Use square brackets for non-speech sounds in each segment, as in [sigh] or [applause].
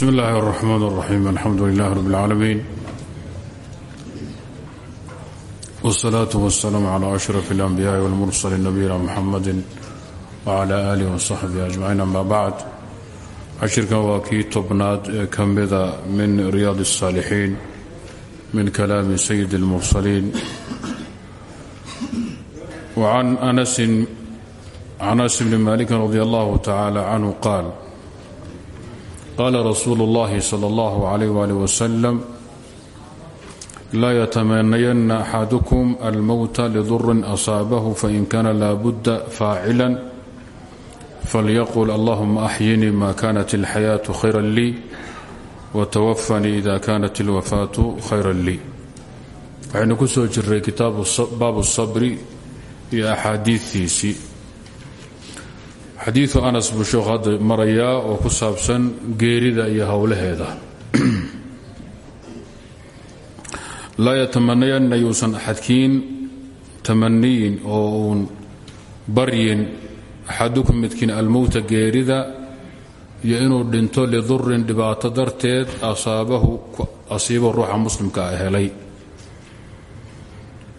bsmi اllahi الرحmn الرaxيim alxamdu lilah rb اlcaalamiin wالsalaaة wالsalaam عlى أشhraf الأnbiyaaءi wاlmursaliin nabiyina mxamadi wعlى آlih وصaxbihi أجmaciin ama bacd cashirkan waa kii tobnaad ee ka mida min riyaad الصaalixiin min kalaami sayid الmursaliin وcan anas bni maliki radi اllah tacalى canhu qaal qala rasuulu اllahi salى اllah عalayh wali wasalam laa yatamanayana axadukum almowta lidurin asaabahu fain kana laabudda faacila falyaqul allahuma axyinii ma kanat اlxayaaةu khayra lii watawafanii ida kanat اlwafaatu khayra lii waxaynu ku soo jiray baabu الsabri iyo axaadiiiisii xadiiu anas buu sheekhu hadda marayaa oo ku saabsan geerida iyo howlaheeda [clears throat] laa yatamanayanna yuusan axadkiin tamaniyin oo uun baryin axadukum midkiin almowta geerida iyo inuu dhinto lidurin dhibaato darteed asaabahu asiibo ruuxa muslimka a helay.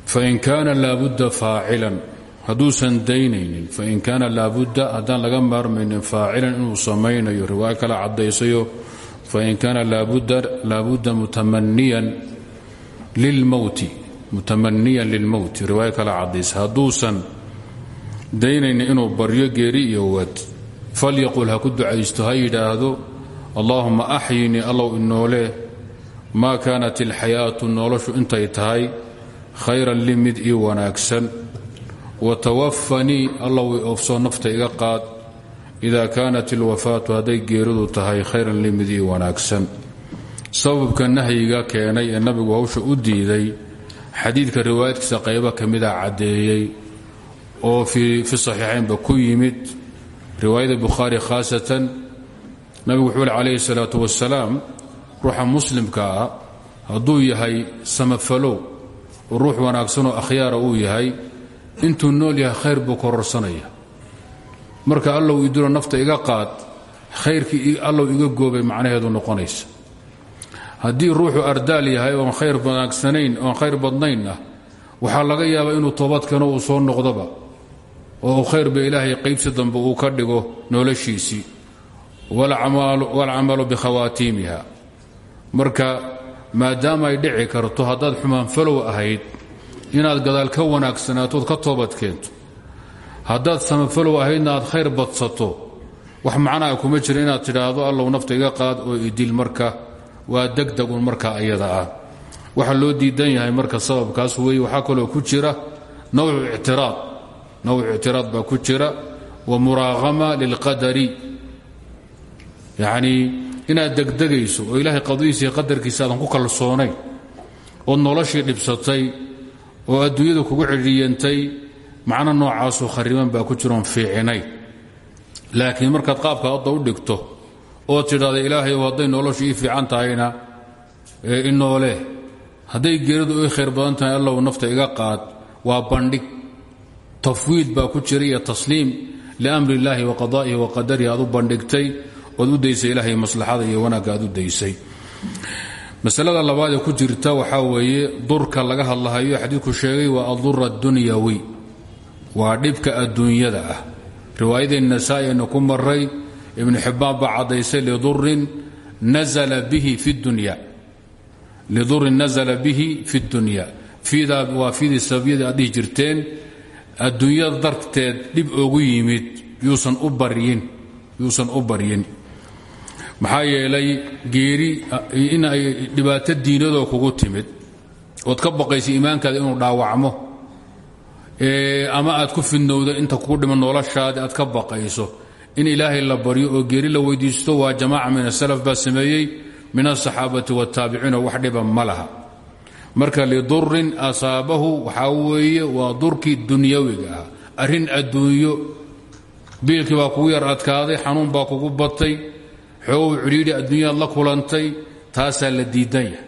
Fain kaana laabudda faacilan hadduusan daynaynin fain kaana laabudda haddaan laga maarmaynin faacilan inuu samaynayo riwaayo kale caddaysayo fain kaana laabudda mutamaniyan lilmowti mutamaniyan lilmowti riwaayo kale caddaysa. Hadduusan daynaynin inuu baryo geeri iyo wad falyaqul ha ku ducaysto ha yidhaahdo allaahuma axyinii allow inoole maa kaanat ilxayaatu noloshu intay tahay khayran li mid ii wanaagsan watawafanii allow i oofsoo nafta iga qaad ida kaanat ilwafaatu hadday geeridu tahay khayran li mid ii wanaagsan sababka nahyiga keenay ee nabigu hawsha u diiday xadiidka riwaayadkiisa qaybo ka mida caddeeyey oo fi saxiixaynba ku yimid riwaayada bukhaari khaasatan nabigu wuxuu li calayhi salaatu wasalaam ruuxa muslimka ah hadduu yahay samafalow ruux wanaagsanoo akhyaara uu yahay intuu nool yahay khayr buu kororsanaya marka allow idilo nafta iga qaad khayrkii allow iga goobay macnaheedu noqonaysa. Haddii ruuxu ardaal yahay oon khayr wanaagsanayn oon khayr badnayn ah waxaa laga yaabaa inuu toobadkano uu soo noqdoba oo uu khayrba ilaahay qaybsi dambe uu ka dhigo noloshiisii. Walcamalu bikhawaatiimiha marka maadaama ay dhici karto haddaad xumaanfalow ahayd inaad gadaal ka wanaagsanaatood ka toobad keento. Haddaad samafalow ahaydna aad khayr badsato. Wax macnaha kuma jira inaad tidhaahdo allow nafta iga qaad oo idil marka. Waa degdegun marka ayada ah. Waxa loo diidan yahay marka sababkaas weeye waxaa kaloo ku jira nawcu ictiraad. Nawcu ictiraad baa ku jira wa muraaqama lilqadari yacnii inaad degdegayso oo ilaahay qadadiisa iyo qadarkiisa aadan ku kalsoonayn ood noloshii dhibsatay oo adduunyada kugu cidhiyantay macno noocaasoo khariban baa ku jiroon fiicinay laakiin markaad qaabka hadda u dhigto oo tidhahda ilaahay ou hadday noloshu ii fiican tahayna inoole hadday geeridu ii khayr badan tahay allow nafta iga qaad. Waa bandhig. Tafwiid baa ku jira iyo tasliim. Liamri illaahi wa qadaa'ihi wa qadarihi aad u bandhigtay ood u daysay ilaahay maslaxada iyo wanaagga aad u daysay masalada labaad ee ku jirta waxaa weeye durka laga hadlahayo xadiidku sheegay waa adura adunyawi waa dhibka adduunyada ah. Riwaayadii nasaa-i aynu ku maray ibnu xibbaan baa caddaysay lidurin nazala bihi fi dunya. Lidurin nazala bihi fi dunya. Fiidaa waa fiidii sababyadii aad dhihi jirteen adduunyada darteed dhib ogu yimid yuusan u baryin maxaa yeelay geeri in ay dhibaato diinadoo kugu timid. Ood ka baqaysa iimaankaada inuu dhaawacmo. Ama aad ku fidnowda inta kugu dhiman noloshaadi aad ka baqayso. In ilaahay la baryo oo geeri la weydiisto waa jamaaca min asalaf baa sameeyey min asaxaabati waataabiciina wax dhiba ma laha. Marka lidurin asaabahu waxaa weeye waa durkii dunyawiga ah. Arrin adduunyo biilkii kugu yar adkaaday xanuun baa kugu batay xoogow cidhiidhi adduunyaad la kulantay taasaa la diidan yahay.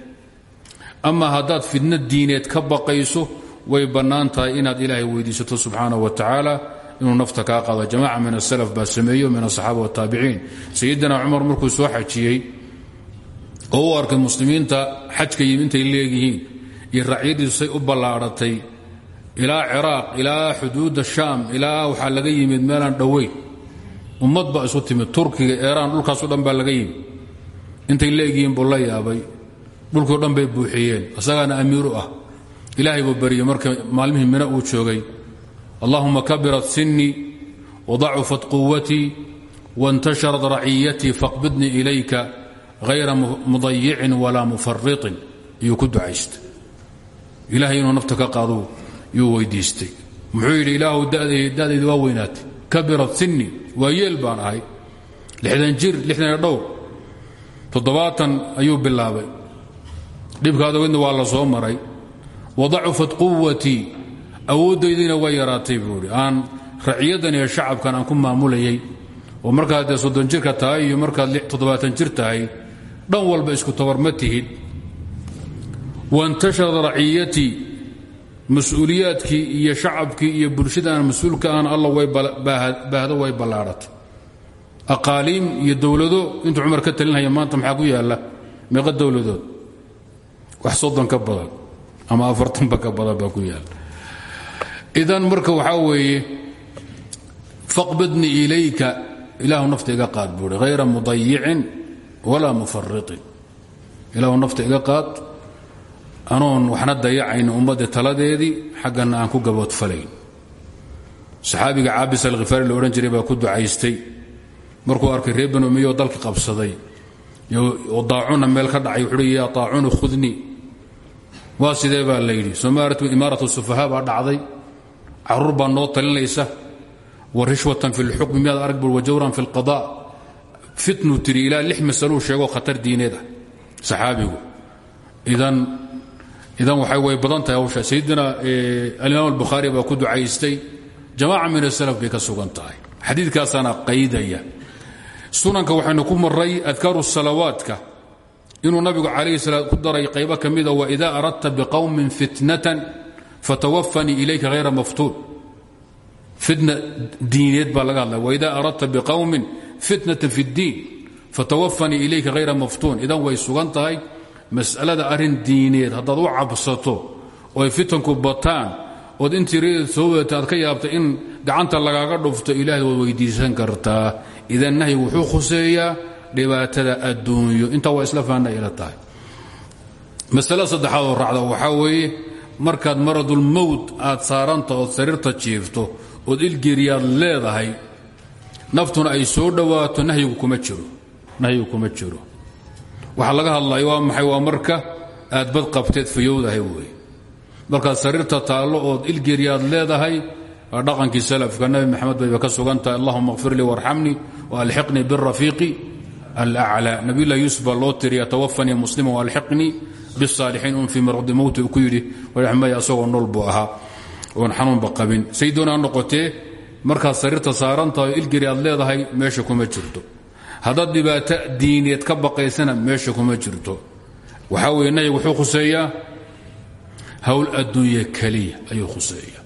Ama haddaad fidno diineed ka baqayso way bannaan inaad ilaahay weydiisato subxaanaه wa tacaala inuu nafta kaa qaado. Min asalaf baa sameeyo min asaxaaba wataabiciin sayidina cumar markuu soo xajiyey oo arkay muslimiinta xajka yimi intay leegyihiin iyo racyadiisu say u ballaadhatay ilaa ciraaq ilaa xuduudda shaam ilaa waxaa laga yimid meelaan dhoweyn ummad baa isu timid. Turkiga eeraan dhulkaaso dhan baa laga yimid. Intay leegyihiin buu la yaabay. Dhulkio dhan bay buuxiyeen. Isagaana amiiru ah. Ilaahay buu baryey marka maalmihii mina uu joogay allahuma kabirat sinii wadacufat quwatii waاntasharat raciyatii faqbidnii ilayka hayra mudayicin walaa mufariطin iyuu ku ducaysta ilaahay inuu nafta ka qaadu yuu weydiistay. Muxuu yidhi ilaahu da'daydi waa weynaatay. Kabirat sinii waa yeel baan ahay. lixdan jir iyo dhowr. toddobaatan ayuu bilaabay. dhibkaadawidna waa la soo maray. wadacufat quwatii awooddaydina waa yaraatay buu idhi aan raciyaddan iyo shacabkan aan ku maamulayay. oo markaad dee soddon jirka tahay iyo markaad toddobaatan jir tahay dhan walba isku tabar ma tihid. waintasharat raciyatii mas'uuliyaadkii iyo shacabkii iyo bulshada aan mas'uulka baahdo way ballaadhatay aqaaliim iyo dowlado intuu cumar ka talinhaya maanta maxaa ku yaalla? Meeqa dowladood wax soddon ka badan ama afartanba ka badan baa ku yaalla. Idan marka waxaa weeye faqbidni ilayka ilaahu nafta iga qaad buuhi hayra mudayicin walaa mufariطin ilaahu nafta iga qaad anoon waxna dayacayn ummadda taladeedii xaggana aan ku gaboodfalayn. Saxaabiga caabis alkhifaari la odhan jiray baa ku ducaystay. Markuu arkay reer banu umiyo dalka qabsaday oo daacuna meel ka dhacay wuxuuhi yaa taacunu khudnii waa sidee baa la yidhi somaaratu dhacday. Caruur baa noo talinaysa. Wa rishwatan fi lxukmi arag bur wajawran fi lqada fitnuu tiri ilaa lix khatar diineed ah. Idan idan waxay way badan tahay hawsha. Sayidina alimaam albukhaari baa ku ducaystay jamaaca min asalaf bay ka sugan tahay. Xadiidkaasaana qaydaya. Sunanka waxaynu ku maray adkaaru salawaadka. Inuu nabigu calayhi salaam ku daray qaybo ka mida waidaa aradta biqowmin fitnatan fatawafanii ilayka hayra maftuun. Fitna diineed baa laga hadlaya waidaa aradta biqowmin fitnatan fi اddiin fatawafanii ilayka hayra maftuun. Idan way sugan mas'alada arrin diineed haddaad u cabsato oo ay fitanku bataan ood intii reedeed soo aad ka yaabta in gacanta lagaaga dhufto ilaahay waad weydiisan kartaa. Idan nahyi wuxuu khuseeyaa dhibaatada adduunyo. Intaa waa isla faana ila tahay. Masalada saddexaad oo raacda waxaa weeye markaad maradulmowt aad saaranta ood sariirta jiifto ood ilgeriyaad leedahay naftuna ay soo dhowaato nahyigu kuma jiro waxaa laga hadlaya waa maxay? Waa marka aad bad qabteed fayowdahay wey markaad sariirta taallo ood ilgeriyaad leedahay dhaqankii salafka. Nabi maxamed bayba ka sugan tahay allahuma kfir lii warxamnii waalxiqnii birafiiqi alaclaa nabiyullahi yuusuf baa loo tiriya muslima waalxiqnii bisaalixiin un fii maradi mowti ku yidhi maya asagoo nool buu ahaa. Oon xanuunba qabin. Say doonaa noqotee markaad sariirta saarantahay o ilgeri aad leedahay meesha kuma jirto haddaad dhibaato diineed ka baqaysana meesha kuma jirto. Waxaa weye wuxuu khuseeyaa hawl adduunya keliya ayuu khuseeya.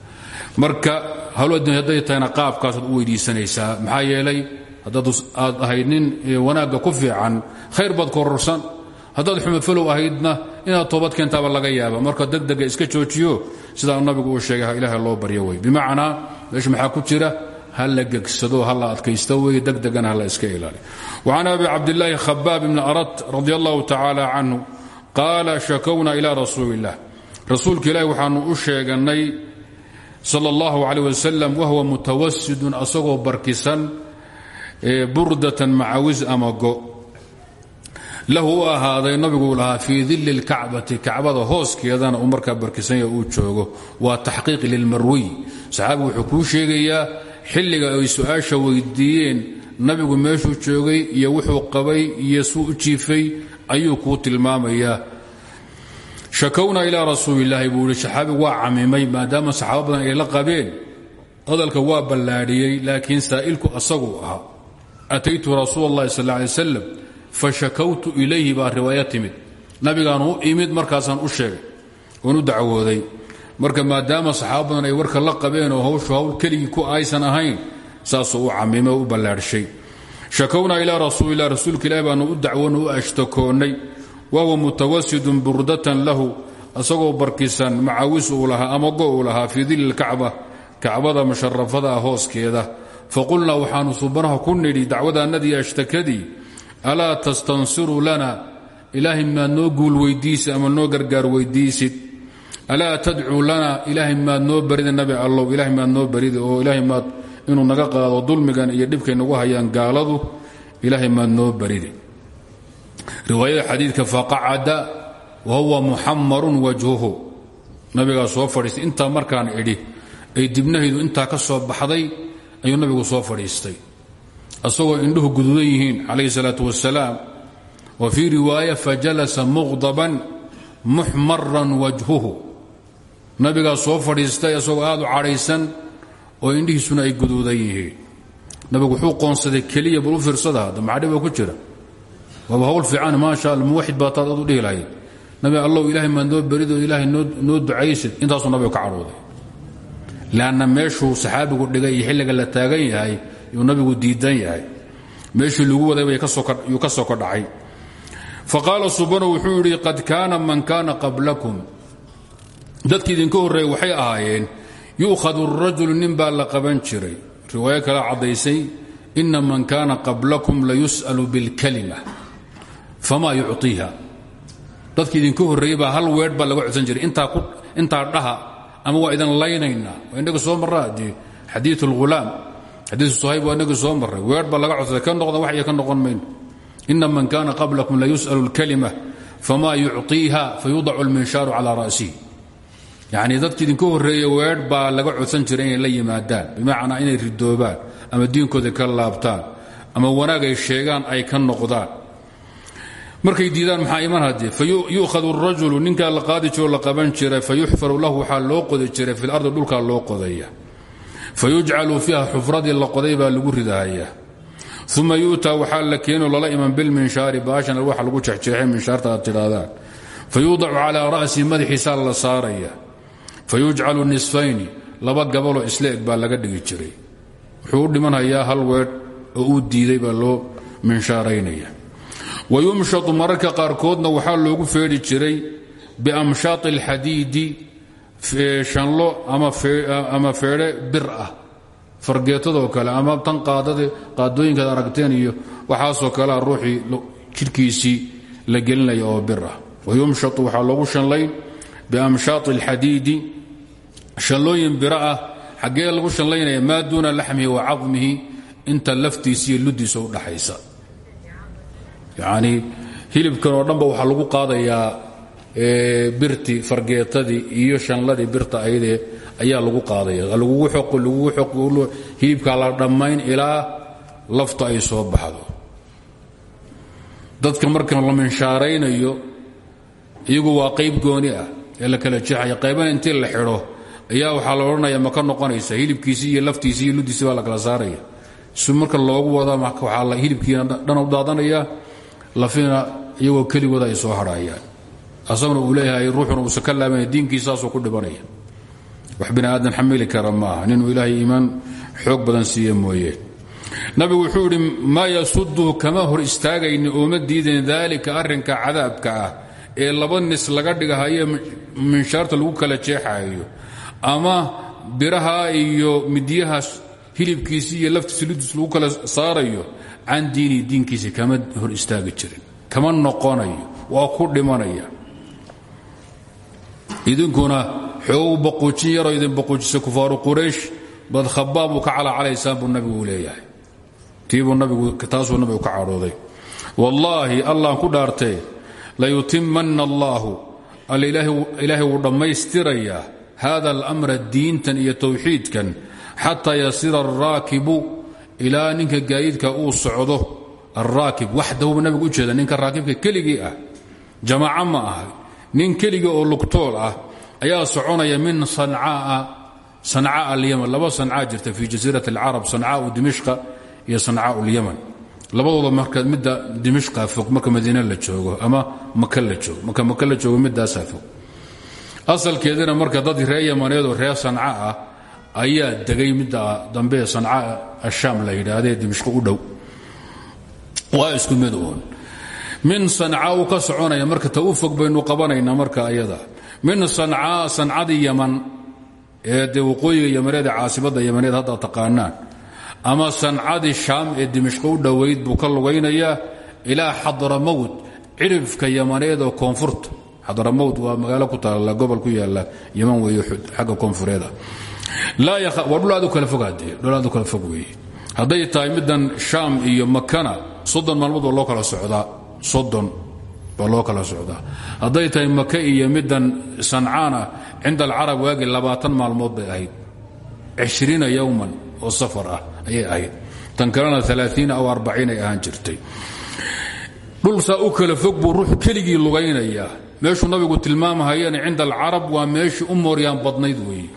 Marka hawl addunya hadday tahayna qaabkaasaad u weydiisanaysaa. Maxaa yeelay haddaad aad ahayd nin wanaagga ku fiican khayr baad kororsan haddaad xumafalow ahaydna inaad toobad keentaaba laga yaaba marka degdega iska joojiyo sidaa nabigu uu sheegay ilaaha loo baryo wey bimacnaa maxaa ku jira hala gegsado hala adkaysta wey degdegana hala iska ilaaliyo wacan abi cabdillaahi khabaab ibni arat radi allahu tacaala canhu qaala shakownaa ilaa rasuuli illah rasuulka ilaahi waxaannu u sheeganay sala allahu caleyh wasalam wahwa mutawasidun asagoo barkisan burdatan macawis ama go. Lahu u ahaaday nabigu lahaa fii dilli lkacbati kacbada hooskeedana uu markaa barkisan ya uu joogo. Waa taxqiiq lilmarwiy saxaabigu xilliga ay su'aasha weydiiyeen nabigu meeshuu joogay iyo wuxuu qabay iyo suu u jiifay ayuu kuu tilmaamayaa shakowna ilaa rasuuli illaahi buu yihi saxaabigu waa camimay maadaama saxaaba badan ay la qabeen. Hadalka waa ballaadhiyey laakiin saa'ilku asaguu ahaa ataytu rasuul اllahi sal lay slam fashakawtu ilayhi baa riwaaya timid. Nabigaan imid markaasaan u sheegay oon u dacwooday marka maadaama saxaaba badan ay warka la qabeen oo hawshu hawl keligii ku aysan ahayn saasuu u camimay u ballaadhshay. Shakownaa ilaa rasuulilah rasuulka ilahi baanu u dacwoon u ashtakoonnay. Wahuwa mutawasidun burdatan lahu asagoo barkisan macawis uu lahaa ama go uu lahaa fii dilli lkacba ah hooskeeda. Faqulnaa waxaanu subanaha ku nidhi dacwadaannadii ashtakadii alaa tastansiru lana? Ilaahay maad noo guul weydiisid ama noo gargaar alaa tadcuu lana ilaahay maad noo barida nabi allow ilahay maad noo barida oo ilaahay maad inuu naga qaado dulmigan iyo dhibkay nagu hayaan gaaladu ilaahay maad noo barida riwaayada xadiidka faqacada wa huwa muxamarun wajhuhu. Nabigaa soo fadhiistay intaa markaan idhi ay dibnahaydu intaa ka soo baxday ayuu nabigu soo fadhiistay. Asagoo indhuhu guduudan yihiin calayhi salaatu wasalaam wa fii riwaaya fajalasa muqdaban muxmaran wajhuhu nabigaa soo fadhiistay asagoo aad u cadhaysan oo indhihiisuna ay guduudan yihiin. Nabigu wuxuu qoonsaday keliya bal u fiirsada ku jira. Waaba hawl fiican maasha muwaxid baa taad ad u dhihi lahayd. Nabi allow ilaahay maad noo berido ilaahay noo ducaysid. Intaasuu nabigu ka cadhooday. Lanna meeshuu saxaabigu dhigay xilliga la taagan yahay yuu nabigu diidan yahay. Meeshii lagu wadayba yuu ka soo kodhacay faqaala subano wuxuu yidhi qad kaana man kaana qablakum dadki idinka horreeya waxay ahaayeen yu'khadu rajulu nin baa la qaban jiray riwaayo kale caddaysay ina man kaana qablakum layus'alu bilkalima famaa yucطiiha dadki idinka horreeyey baa hal weedh baa laga codsan jiray intaa dhaha ama waa idin laynaynaa waa inaga soo marraa dee xadii اlghulaam xadiiu sahayb waa inaga soo marray weer baa laga codsaday ka noqdan wax iyo ka noqon mayno ina man kana qablakum layus'alu اlkalima fama yucطiiha fayudacu اlminshaaru calى ra'sihi yacni dadki idinka horreeye weedh baa laga codsan jiray inay la yimaadaan. Bimacnaa inay ridoobaan ama diinkooda ka laabtaan ama wanaag ay sheegaan ay ka noqdaan. Markay diidaan maxaa iman haddee fayu'khadu rajulu ninkaa la qaadi jiroo la qaban jiray fayuxfaru lahu waxaa loo jiray fi lardi dhulkaa loo qodaya fayujcalu fiiha xufradii la qoday baa lagu ridahayaa uma yu'taa waxaa la keeno lala iman bilminshaari baashan waxa lagu jexjeexay minshaarta aad tidhaahdaan fayuudacu calaa ra'si madaxiisaa la saaraya fayujcalu nisfayni laba gabaloo isla eg baa laga dhigi jiray. Wuxuu u dhimanhayaa hal weedh oo uu diiday baa loo minshaaraynaya wayumshatu mararka qaarkoodna waxaa loogu feedhi jiray biamshaati alxadiidi shanlo ama feedhe bir ah. Fargeetadoo kale ama tan qaadooyinkaad aragteen iyo waxaasoo kalea ruuxii jidhkiisii la gelinaya oo bir ah. Wayumshatu waxaa loogu shanlayn biamshaati alxadiidi shanlooyin biro ah xaggee lagu shanlaynaya maa duuna laxmihi wa cadmihi? Inta laftiisiiyo luddiisa u dhaxaysa. Yacnii hilibkan oo dhanba waxaa lagu qaadayaa birtii fargeetadii iyo shanladii birta ayadee ayaa lagu qaadaya. Lagugu xoqo lagugu xoqo hilibkaa la dhammayn ilaa lafta ay soo baxdo. Dadka marka la minshaaraynayo iyagu waa qayb gooni ah ee la kala jeexaya qaybana intii la xidho ayaa waxaa la odhanaya ma ka noqonaysa hilibkiisii iyo laftiisii iyo luddiisii baa la kala saaraya. Si marka loogu wada waxaa hilibkiina dhan u daadanaya lafina iyagoo keligooda ay soo hadhaayaan asaguna uu leeyahay ruuxuna uusan ka laabanaya diinkiisaasuu ku dhibanaya. Wax bini aadan xamili kara maaha ninuu ilaahay iimaan badan siiye mooye. Nabigu wuxuu idhi maa yasuduhu kama hor istaagayni ooma diidayn daalika arrinka cadaabka ah ee laba nis laga dhigahayo minshaarta lagu kala jeexayo ama biraha iyo midyahaas hilibkiisi iyo laftiisa ludis lagu kala saarayo can diini diinkiisa kama hor istaagi jirin kama noqonayo waa ku dhimanaya. Idinkuna xoogu baquujin yaroo idin baquujisa kufaaru quraysh bad khabaab uu ka calacalaysaan buu nabigu leeyahay. Tiibuu nabigu taasuu nabigu ka cadhooday. Wallaahi allah ku dhaartee layutimanna allaahu alla ilaahay wuu dhammaystirayaa hada alamra diintan iyo towxiidkan xataa yasira araakibu ilaa ninka gaadiidka uu socdo. Alraakib waxdahuba nabigu u jeeda ninka raakibka keligii ah jamaaco ma aha. Nin keligii oo lugtool ah ayaa soconaya min sancaa alyaman. Laba sancaa jirta fii jasiirat alcarab sancaau dimishqa iyo sancaau lyaman labadooda marka midda dimishqa fog marka madiine la joogo ama maka la joogo. Marka maka la joogo asalkeedina marka dad reer yamaneedoo reer sanca ah ayaa degay midda dambe sanca ashaam la yidhaahdee dimishqo u dhow. Waa isku mid uun. Min sancaa uu ka soconaya marka ta u fog baynu qabanaynaa marka ayada. Min sancaa sancadii yaman ee dee waqooyiga yamaneeda caasimada yamaneed hadda taqaanaan. Ama sancadii shaam ee dimishqo u dhowayd buu ka lugaynayaa ilaa xadramowd cirifka yamaneed oo koonfurta xadramowd waa magaalo ku taalla gobol ku yaalla yaman weeye xagga koonfureeda. Waa dhul aad u kala fog weeye hadday tahay middan shaam iyo makana soddon maalmood waa loo kala socdaa soddon baa loo kala socdaa. Hadday tahay maka iyo middan sancaana cinda alcarab waagi labaatan maalmood bay ahayd. Cishriina yowman oo safar ah ayay ahayd. Tan kalena alaaiina aw arbaciin ay ahaan jirtay. Dhul saa u kala fog buu ruux keligii lugaynayaa meeshuu nabigu tilmaamahayana cinda alcarab waa meeshii u mooryaan badnayd weeye.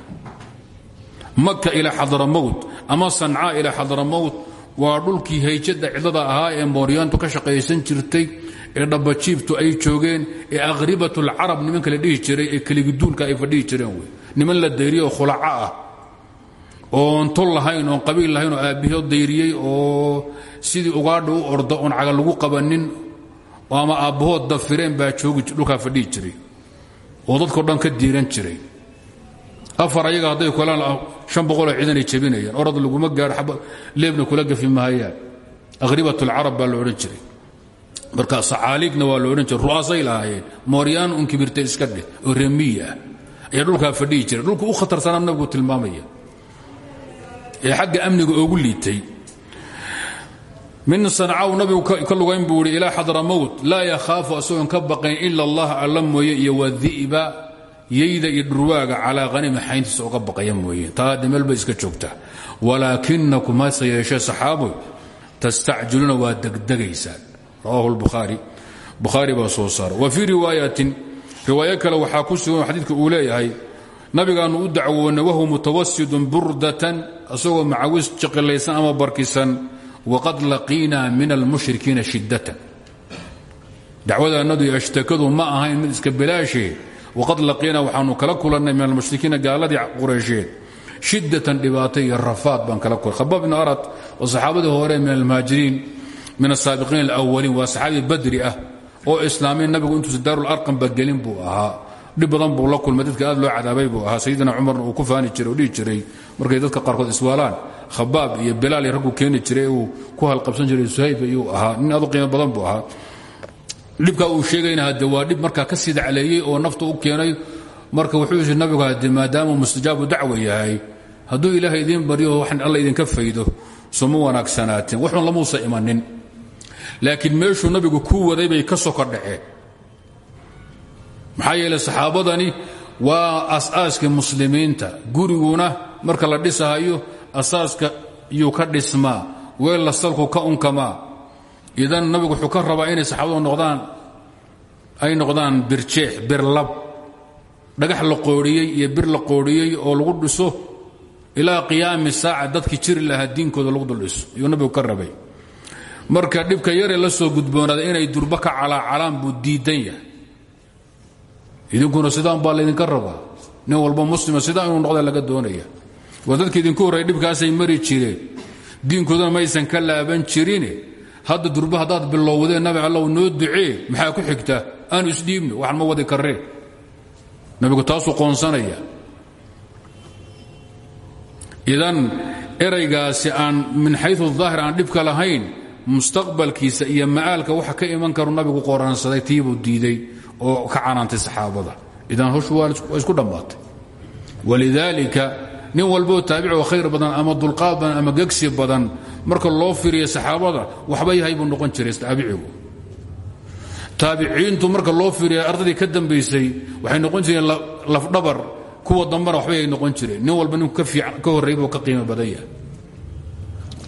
Maka ilaa xadramowt ama sancaa ilaa xadramowt waa dhulkii hayjada cidlada ahaa ee mooryaantu ka shaqaysan jirtay ee dhabbajiibtu ay joogeen ee aqhribatulcarab nimanka la dhihi jiray ee keligiduulka ay fadhihi jireen wey niman la dayriye oo khulaco ah oon tol lahayn oon qabiil lahayn oo aabbihoo dayriyey oo sidii ugaadha u orda oon caga lagu qabanin ama aabbahood dafireen baa joogi dhulkaa fadhihi jiray oo dadkao dhan ka diiran jiray. Afar ayaga hadday kulaan an boqoloo ciidanay jabinayaan orad laguma gaadho leebna kula gafi mahayaan akhribatulcarab baa la odhan jiray. Marka sacaaliigna waa la odhan jiray ru'aasay lahaayeen mooryaan un kibirtay iska dheh oo remiya ah ayaa dhulkaa fadhihi jiray. Dhulka u khatarsanaa nabigu tilmaamaya. Ee xagga amniga oogu liitay min sancaw nabigu ka lugayn buu ihi ilaa xadramowt laa yakhaafu asagoon ka baqayn ila allah alla mooye iyo wadi'ba yayda iyo dhurwaaga calaa hanimi xayntiisa uga baqaya mooye. Taa dhimeel bay iska joogtaa walaakinakum hase yeeshee saxaaboy tastacjiluuna waa degdegaysaan rawahu lbukhaari bukhaari baa soo saara. Wa fii riwaayatin riwaayo kale waxaa ku sugan xadiidka uu leeyahay nabigaannu u dacwoonnay wahuwa mutawasidun burdatan asagoo macawis jiqilaysan ama barkisan waqad laqiinaa min almushrikiina shiddatan dacwadaannadu ashtakadu ma ahayn mid iska bilaashee waqad laqiinaa waxaanu kala kulannay min almushrikiina gaaladii qureysheed shiddatan dhibaato iyo rafaad baan kala kulay khabaab ibnu arad oo saxaabadii hore min almuhaajiriin min asaabiqiin alawaliin waa saxaabi badri ah oo islaamiin nabigu intuusa daarularqamba gelin buu ahaa dhib badan buu la kulmay dadka aad loo cadaabay buu ahaa sayidina cumarna uu ku khabaab iyo bilaal iyo raggu keeni jiray uu ku halqabsan jiray suhayb ayuu ahaa nin aad u qiimo badan buu ahaa. Dhibkaa uu sheegayna hadde waa dhib markaa ka sii dacleeyey oo nafta u keenay marka wuxuu yidhi nabigu hadde maadaamuu mustajaabu dacwa yahay hadduu ilaahay idiin baryo wax alla idinka faydo soma wanaagsanaateen waxun lamuusa imanin. Laakiin meeshuu nabigu ku waday bay ka soko dhaceen maxaa yeele saxaabadani waa asaaskii muslimiinta. Guriguna marka la dhisahayo asaaska yuu ka dhismaa weel la salku ka unkamaa idan nabigu wuxuu ka rabaa inay saxaabadu noqdaan ay noqdaan birjeex birlab dhagax la qoodhiyey iyo bir la qoodhiyey oo lagu dhiso ilaa qiyaami saaca dadkii jiri lahaa diinkooda lagu dul dhiso ayuu nabigu ka rabay. Marka dhibka yaree la soo gudboonaada inay durba ka calaacalaan buu diidan yahay. Idinkuna sidaan baa laydinka rabaa nin walba muslima sidaa inuu noqda laga doonaya waa dadka idinku horreey dhibkaasay mari jireen. Diinkoodana maysan ka laaban jirine hadda durba haddaad bilowdeen nabi allow noo ducee maxaa ku xigta? Aanu isdhiibno waxaan ma wadi karreen. Nabigu taasuu qoonsanaya idan eraygaasi aan min xayu daahir aan dhibka lahayn mustaqbalkiisa iyo ma'aalka waxa ka iman karu nabigu qoraansaday tiibuu diiday oo ka canaantay saxaabada. Idan howshu waa isku dhammaatay. Walidaalika nin walboo taabici oo khayr badan ama dulqaad ama gegsi badan. Marka loo firiya saxaabada waxba yahay buu noqon jiray taabicigu taabiciintu marka loo firiya ardaydii ka dambaysay waxay noqon jireen lafdhabar kuwa dambana waxbay ay noqon jireen. Nin walba ninku ka horreey buu ka qiimo badan yahay.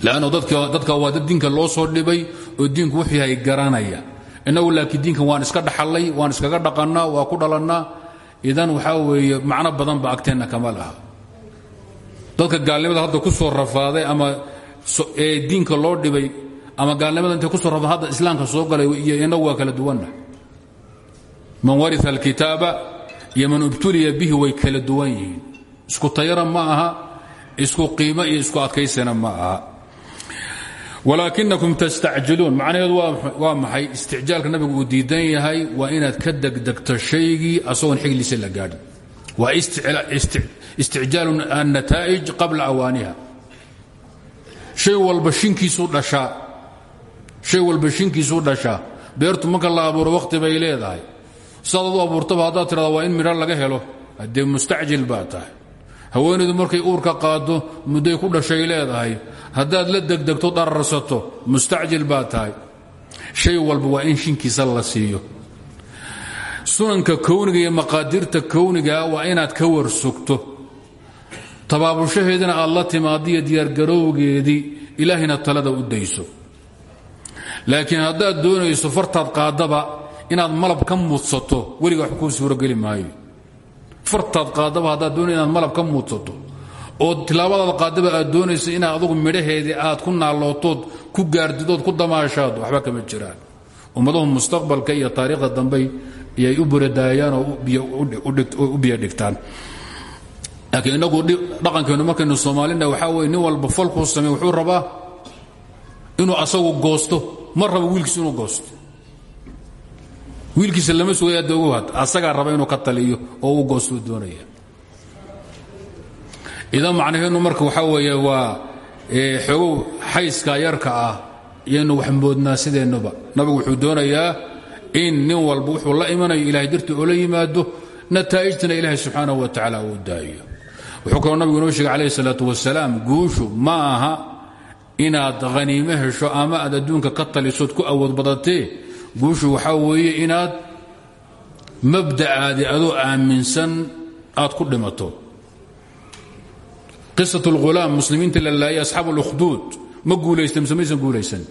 Lanno dadka waa dad diinka loo soo dhibay oo diinku wuxuu yahay garanaya innagu laakiin diinkan waan iska dhaxallay waan iskaga dhaqannaa waa ku dhalannaa idan waxaa weeye macno badan ba agteenna kama dadka gaalnimada hadda ku soo rafaaday ama diinka loo dhibay ama gaalnimada intay ku soo rafaan hadda islaamka soo galay iyo innagu waa kala duwanna. Man waria alkitaaba iyo ubtuliya bihi way kala duwan yihiin. Isku tayara ma aha isku qiimo iyo isku adkaysana ma aha. Walaakinakum tastacjiluun. Macnaheedu waa maxay? Isticjaalka nabigu uu diidan yahay waa inaad ka degdegto shaygii asagoon xilliisa la gaadhin. Waa isticjaalu annataa'ij qabla awaaniha. Hay walba shinkiisuu dhashaa. Beertu marka la abuuro wakhti bay leedahay. Sidaad u abuurtaba haddaad tidhada waa in midho laga helo. Haddee mustacjil baa tahay. Haweenaydu markay uurka qaado mudday ku dhashay leedahay. Haddaad la degdegto dhararsato mustacjil baa tahay. Shay walba waa in shinkiisa la siiyo. Sunanka kowniga iyo maqaadirta tabaabushaheedina aad la timaadiyo diyaargarowgeedii ilaahayna talada u dayso. Laakiin haddaad doonayso fartaad qaadaba inaad malab ka mudsato weliga wax kuu suurogeli maayo. Fartaad qaadaba haddaad doonay inaad malab ka muudsato oo tilaabadaad qaadaba aad doonayso inaad adugu midhaheedii aad ku naallootood ku gaardidood ku damaashaado waxba kama jiraan. Ummadahu mustaqbalka iyo taariikhda dambey iyay u buradaayaan oo u biyo dhigtaan laakiin inagu dhaqankeennu markaynu soomaalina waxaa weye walba falkuu samey wuxuu rabaa inuu asagu goosto ma rabo inuu goosto. Wiilkiisa lama sugay adda ugu had asagaa inuu ka taliyo oo uu goostuu doonaya. Idan macnaheennu marka weeye waa xoogow xayska yarka ah iyaynu wax moodnaa sideennuba. Nabigu wuxuu doonayaa in nin walba wuxuu la imanayo ilahay dartii oo la yimaado nataa'ijtana ilaahay subxaanahu wa tacaala uu daayo wuxuu kaloo nabigu inoo sheegay calayhi salaatu wasalaam guushu ma aha inaad haniimo hesho ama aad adduunka ka talisood ku awood badatee. Guushu waxaa weeye inaad mabda'aadi adoo aaminsan aad ku dhimato. Qisat اlghulaam muslimiinta la laayay asxaabu ma guulaystan mise maysan guulaysan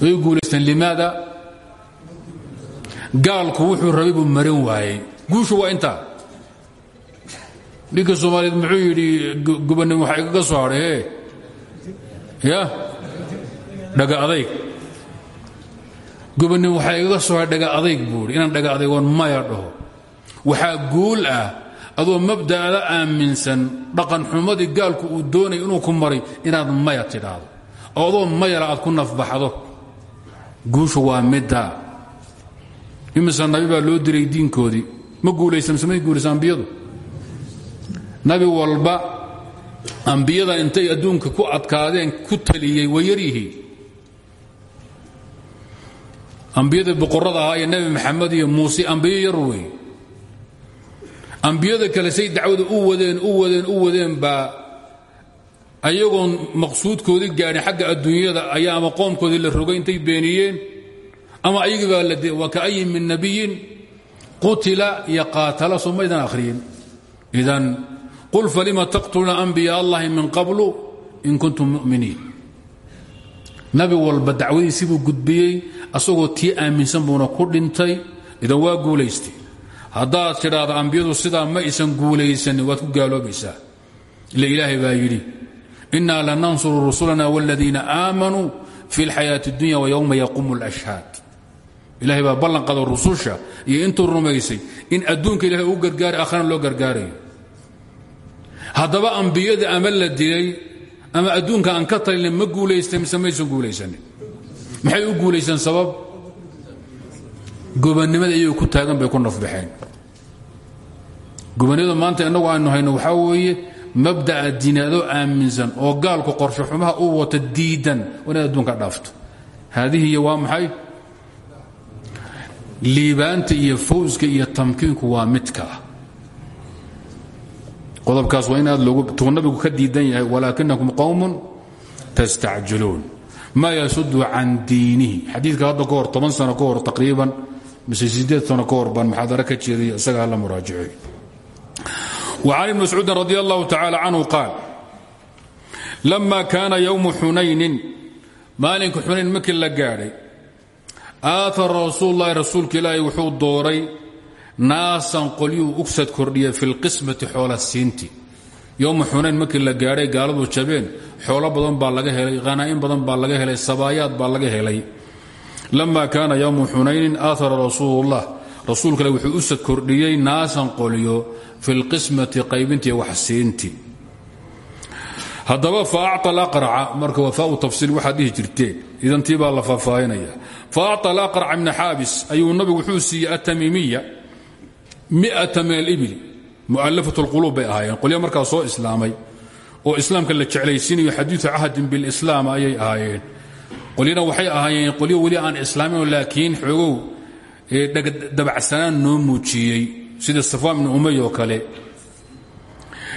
way guulaysteen limaada? Gaalku wuxuu rabay buu marin waayey. Guushu waa intaa ninka soomaaliyeed muxuu yidhi gubanim waxaa igaga soo hadhay ya? Dhaga adayg gubanim waxaa igaga soo hadhay dhaga adayg buuhi inaan dhaga adaygoon maya dhaho. Waxaa guul ah adoo mabda'ada aaminsan dhaqan xumadii gaalku uu doonay inuu ku maray inaad maya tidhaahdo. Oo adoo mayala aad ku nafbaxdo. Guushu waa middaa imisa nabi baa loo diray diinkoodii? Ma guulaysan mise may guulaysan ambiyadu nabi walba ambiyada intay adduunka ku adkaadeen ku taliyey way yaryihiin. Ambiyada boqorada ahaa iyo maxamed iyo muuse ambiyo yar wey. Kale say dacwada u wadeen u wadeen u wadeen baa ayagoon maqsuudkoodii gaadhin xagga adduunyada ayaa ama la rogay intay beeniyeen ama ayagii baa la wa kaayin min nabiyin qutila iyo qaatala soo maydan akhriyin. Idan qul falima taqtuluuna anbiya allahi min qablu in kuntum muminiin nabi walba dacwadiisii buu gudbiyey asagoo tii aaminsan buuna ku dhintay idan waa guulaystay haddaad tidhaahdo ambiyadu sidaa ma aysan guulaysanin waad ku gaaloobaysaa ila ilaahay baa yidhi innaa lanansuru rusulana wاladiina aamanuu fi اlxayaaةi اdunya wywma yaqumu اlashhaad ilahay baa ballan qado rususha iyo intuu rumaysay in adduunka ilahay uu gargaara akhrana loo gargaarayo haddaba ambiyada ama la dilay ama adduunka aan ka talina ma guulaystay mise maysan guulaysanin? Maxay u guulayseen sabab? Gobannimada iyagoo ku taagan bay ku nafbaxeen. Gobannimada maanta innagu aynu hayno waxaa weeye mabda'a diinaadoo aaminsan oo gaalku qorshe xumaha u wata diidan waa inaad adduunka dhaafto. Haadihiiy waa maxay? Liibaanta iyo fawska iyo tamkiinku waa midka ah qodobkaas waa inaad tuu nabigu ka diidan yahay walaakinakum qowmun tastacjiluun. Maa yasudu can diinihi. Xadiidka hadda ka hor toban sano ka hor taqriiban mise sideed sano ka hor baan muxaadaro ka jeedaya isagaa la muraajicoy. Wa can ibni mascuudin radi allahu tacaala qaal lama kaana yowmu xunaynin maalinka xunayn markii la gaadhay aafar rasuul lahi rasuulka wuxuu dooray naasan qolyuu ugsad kordhiya fi lqismati xoola siinti. Yowma xunayn markii la gaadhay gaaladu jabeen xoolo badan baa laga helay hanaain badan baa laga helay sabaayaad baa laga helay. Lama kaana yowmu xunaynin aara rasuulullah rasuulkale wuxuu usad kordhiyey naasan qolyo fi lqismati qaybintii wax siinti. Haddaba faacطa laqraca marka wafaau tafsiil waxaad dhihi jirteen idan tii la faahfaahinaya. Faacطa laqraca ibna xaabis ayuu nabigu wuxuu siiyey atamiimiya miata min alibli mu'alafat اlquluub bay ahaayeen. Qolya markaa soo islaamay oo islaamka la jeclaysiinayo xadiiu cahdin bilislaam ayay ahaayeen. Qolyana waxay ahaayeen qolyo weli aan islaaminoo laakiin xoogow dabacsanaan noo muujiyey sida safwaan ibnu umay oo kale.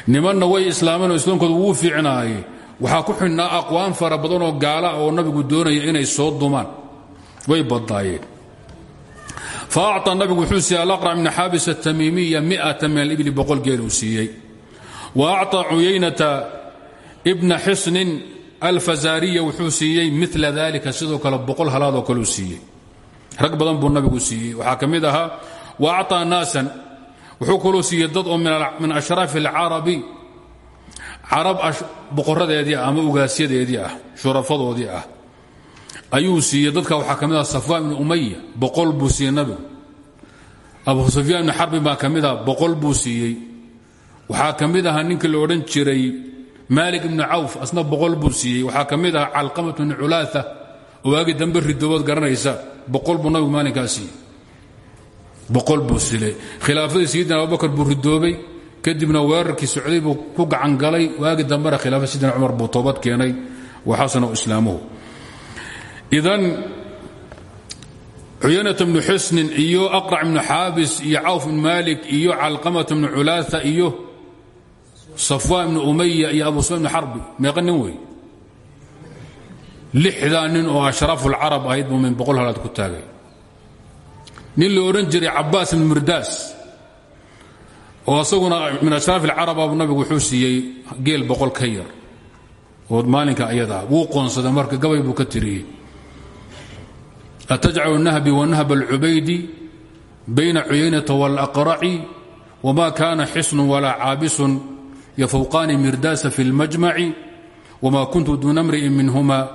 Nimanna way islaameenoo islaamkooda wuu fiicnaaye. Waxaa ku xidhnaa aqwaan fara badanoo gaala oo nabigu doonaya inay soo dumaan. Way badnaayeen fa acطa nabigu wuxuu siiyey alaqrac bna xaabis atamiimiya miata min alibli boqol geel uu siiyey wa acطa cuyaynata bna xisnin alfazaariya wuxuu siiyey mila dalika sidoo kale boqol halaadoo kaleu siiyey rag badan buu nabigu siiyey waxaa ka mid ahaa wa acطaa naasan wuxuu kaloo siiyey dad oo min ashraafi اlcarabi carab boqoradeedii ah ama ugaasyadeedii ah shurafadoodii ah ayuu siiyey dadka waxaa ka mid ah safwaan boqol buu siiyey abu sufyaan ibni xarbin baa ah boqol buu siiyey. Waxaa ka mid ahaa jiray maalik ibni cawf asna boqol buu siiyey. Waxaa ka mid ahaa calqamat ridoobood garanaysa boqol buu nabigu maalinkaa boqol buu silay. Khilaafadii sayidina abubakar buu ridoobay kadibna weerarkii socday buu ku gacan galay waagii dambena khilaafada sayidina cumar buu toobad keenay wa xasanu islaamuhu idan cuyanata bnu xusnin iyo aqrac ibnu xaabis iyo cawf ibnu maalik iyo calqamata bnu culaaa iyo safwaan ibnu umaya iyo abu sufyan ibnu xarbi meeqa nin oo ashraafu lcarab ahayd buu min boqol halaad ku taagay. Nin la odhan jiray cabaas ibn mirdaas oo asaguna min ashraaf alcarab abu nabigu wuxuu siiyey geel boqol ka yar. Oo maalinka ayadaa wuu qoonsaday marka gabay buu ka tiriyey atajcalu nahbi wanahb alcubaydi bayna cuyaynata wاlaqraci wma kana xisnu walaa caabisun yafowqaani mirdaasa fi اlmajmaci wma kuntu duuna mri'in minhuma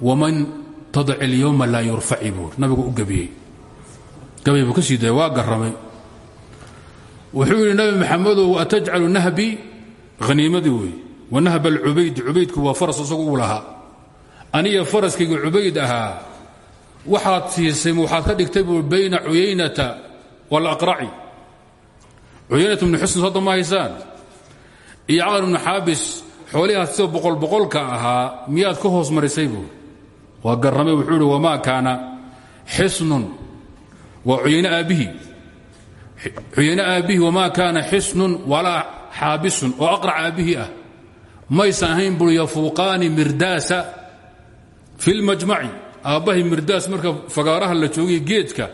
wman tadac اlyowma laa yurfaci buu nabigu u gebiyey gabay buu ka sii daya waa garramay wuxuu yidhi nabi maxamedow atajcalu nahbi haniimadii wey wanahb alcubayd cubaydku waa faras isagu u lahaa aniga faraskayga cubayd ahaa waxaad siisay waxaad ka dhigtay buu bayna cuyaynata wاlaqraci cuyaynata bnu xusn sodda ma haysaan iyo caqar ibnu xaabis xoolihaas sida boqol boqolka ahaa miyaad ka hoos marisay buu waa garramay wuxuu ihi wamaa kaana xisnun waa uyayne aabbihii. Cuyayne aabbihii wamaa kaana xisnun walaa xaabisun oo aqrac aabbihii ah. Maysan ahayn buri yafuuqaani mirdaasa fi lmajmaci aabbahay mirdaas marka fagaaraha la joogiyo geedka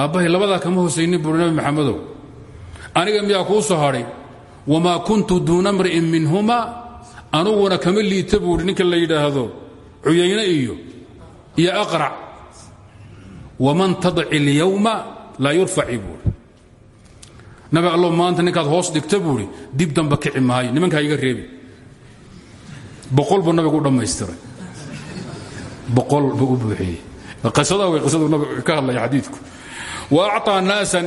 aabbahay labadaa kama hosaynin buuri nabi maxamedow. Aniga miyaa kuu soo hadhay wamaa kuntu duuna mri'in minhuma anuguna kama liita buuri ninka la yidhaahdo cuyayne iyo iyo aqrac. Waman tadaci اlyowma laa yurfaci buuri. Nabi allow maanta ninkaad hoos dhigta buuri dib damba kici maayo. Nimankaa iga reebi. Boqol buu nabigu u dhammaystiray boqol buu u buuxiyey. Qisadaa wey qisaduu nabigu ka hadlaya xadiidku. Wa acطaa naasan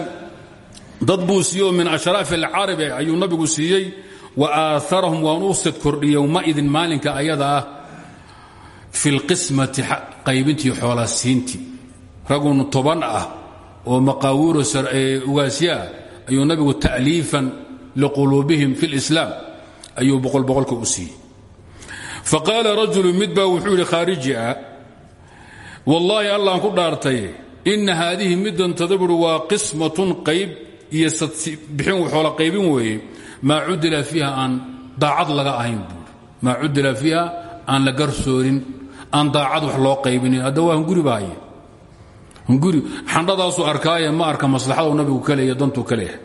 dad buu siiyoo min ashraafi alcarabi ayuu nabigu siiyey wa aaarahum waanuu sad kordhiyey ymaidin maalinka ayada ah fi lqismati qaybintii xoolaa ragun toban ah oo maqaawuuro ugaasyaah ayuu nabigu ta'liifan liquluubihim fi lislaam ayuu boqol boqolka u siiyey. Faqaala rajulu mid baa wallaahi allaan ku dhaartay inna haadihi middantada buui waa qismatun qayb iyo xoola qaybin weeye. Maa cudila fiiha aan daacad laga ahayn buui maa cudila fiiha aan la garsoorin aan daacad wax loo qaybinin hadda waa hunguri baaye. Hunguri xandhadaasuu arkaaye ma arka maslaxadu nabigu ka leeya dantuu ka leeyahay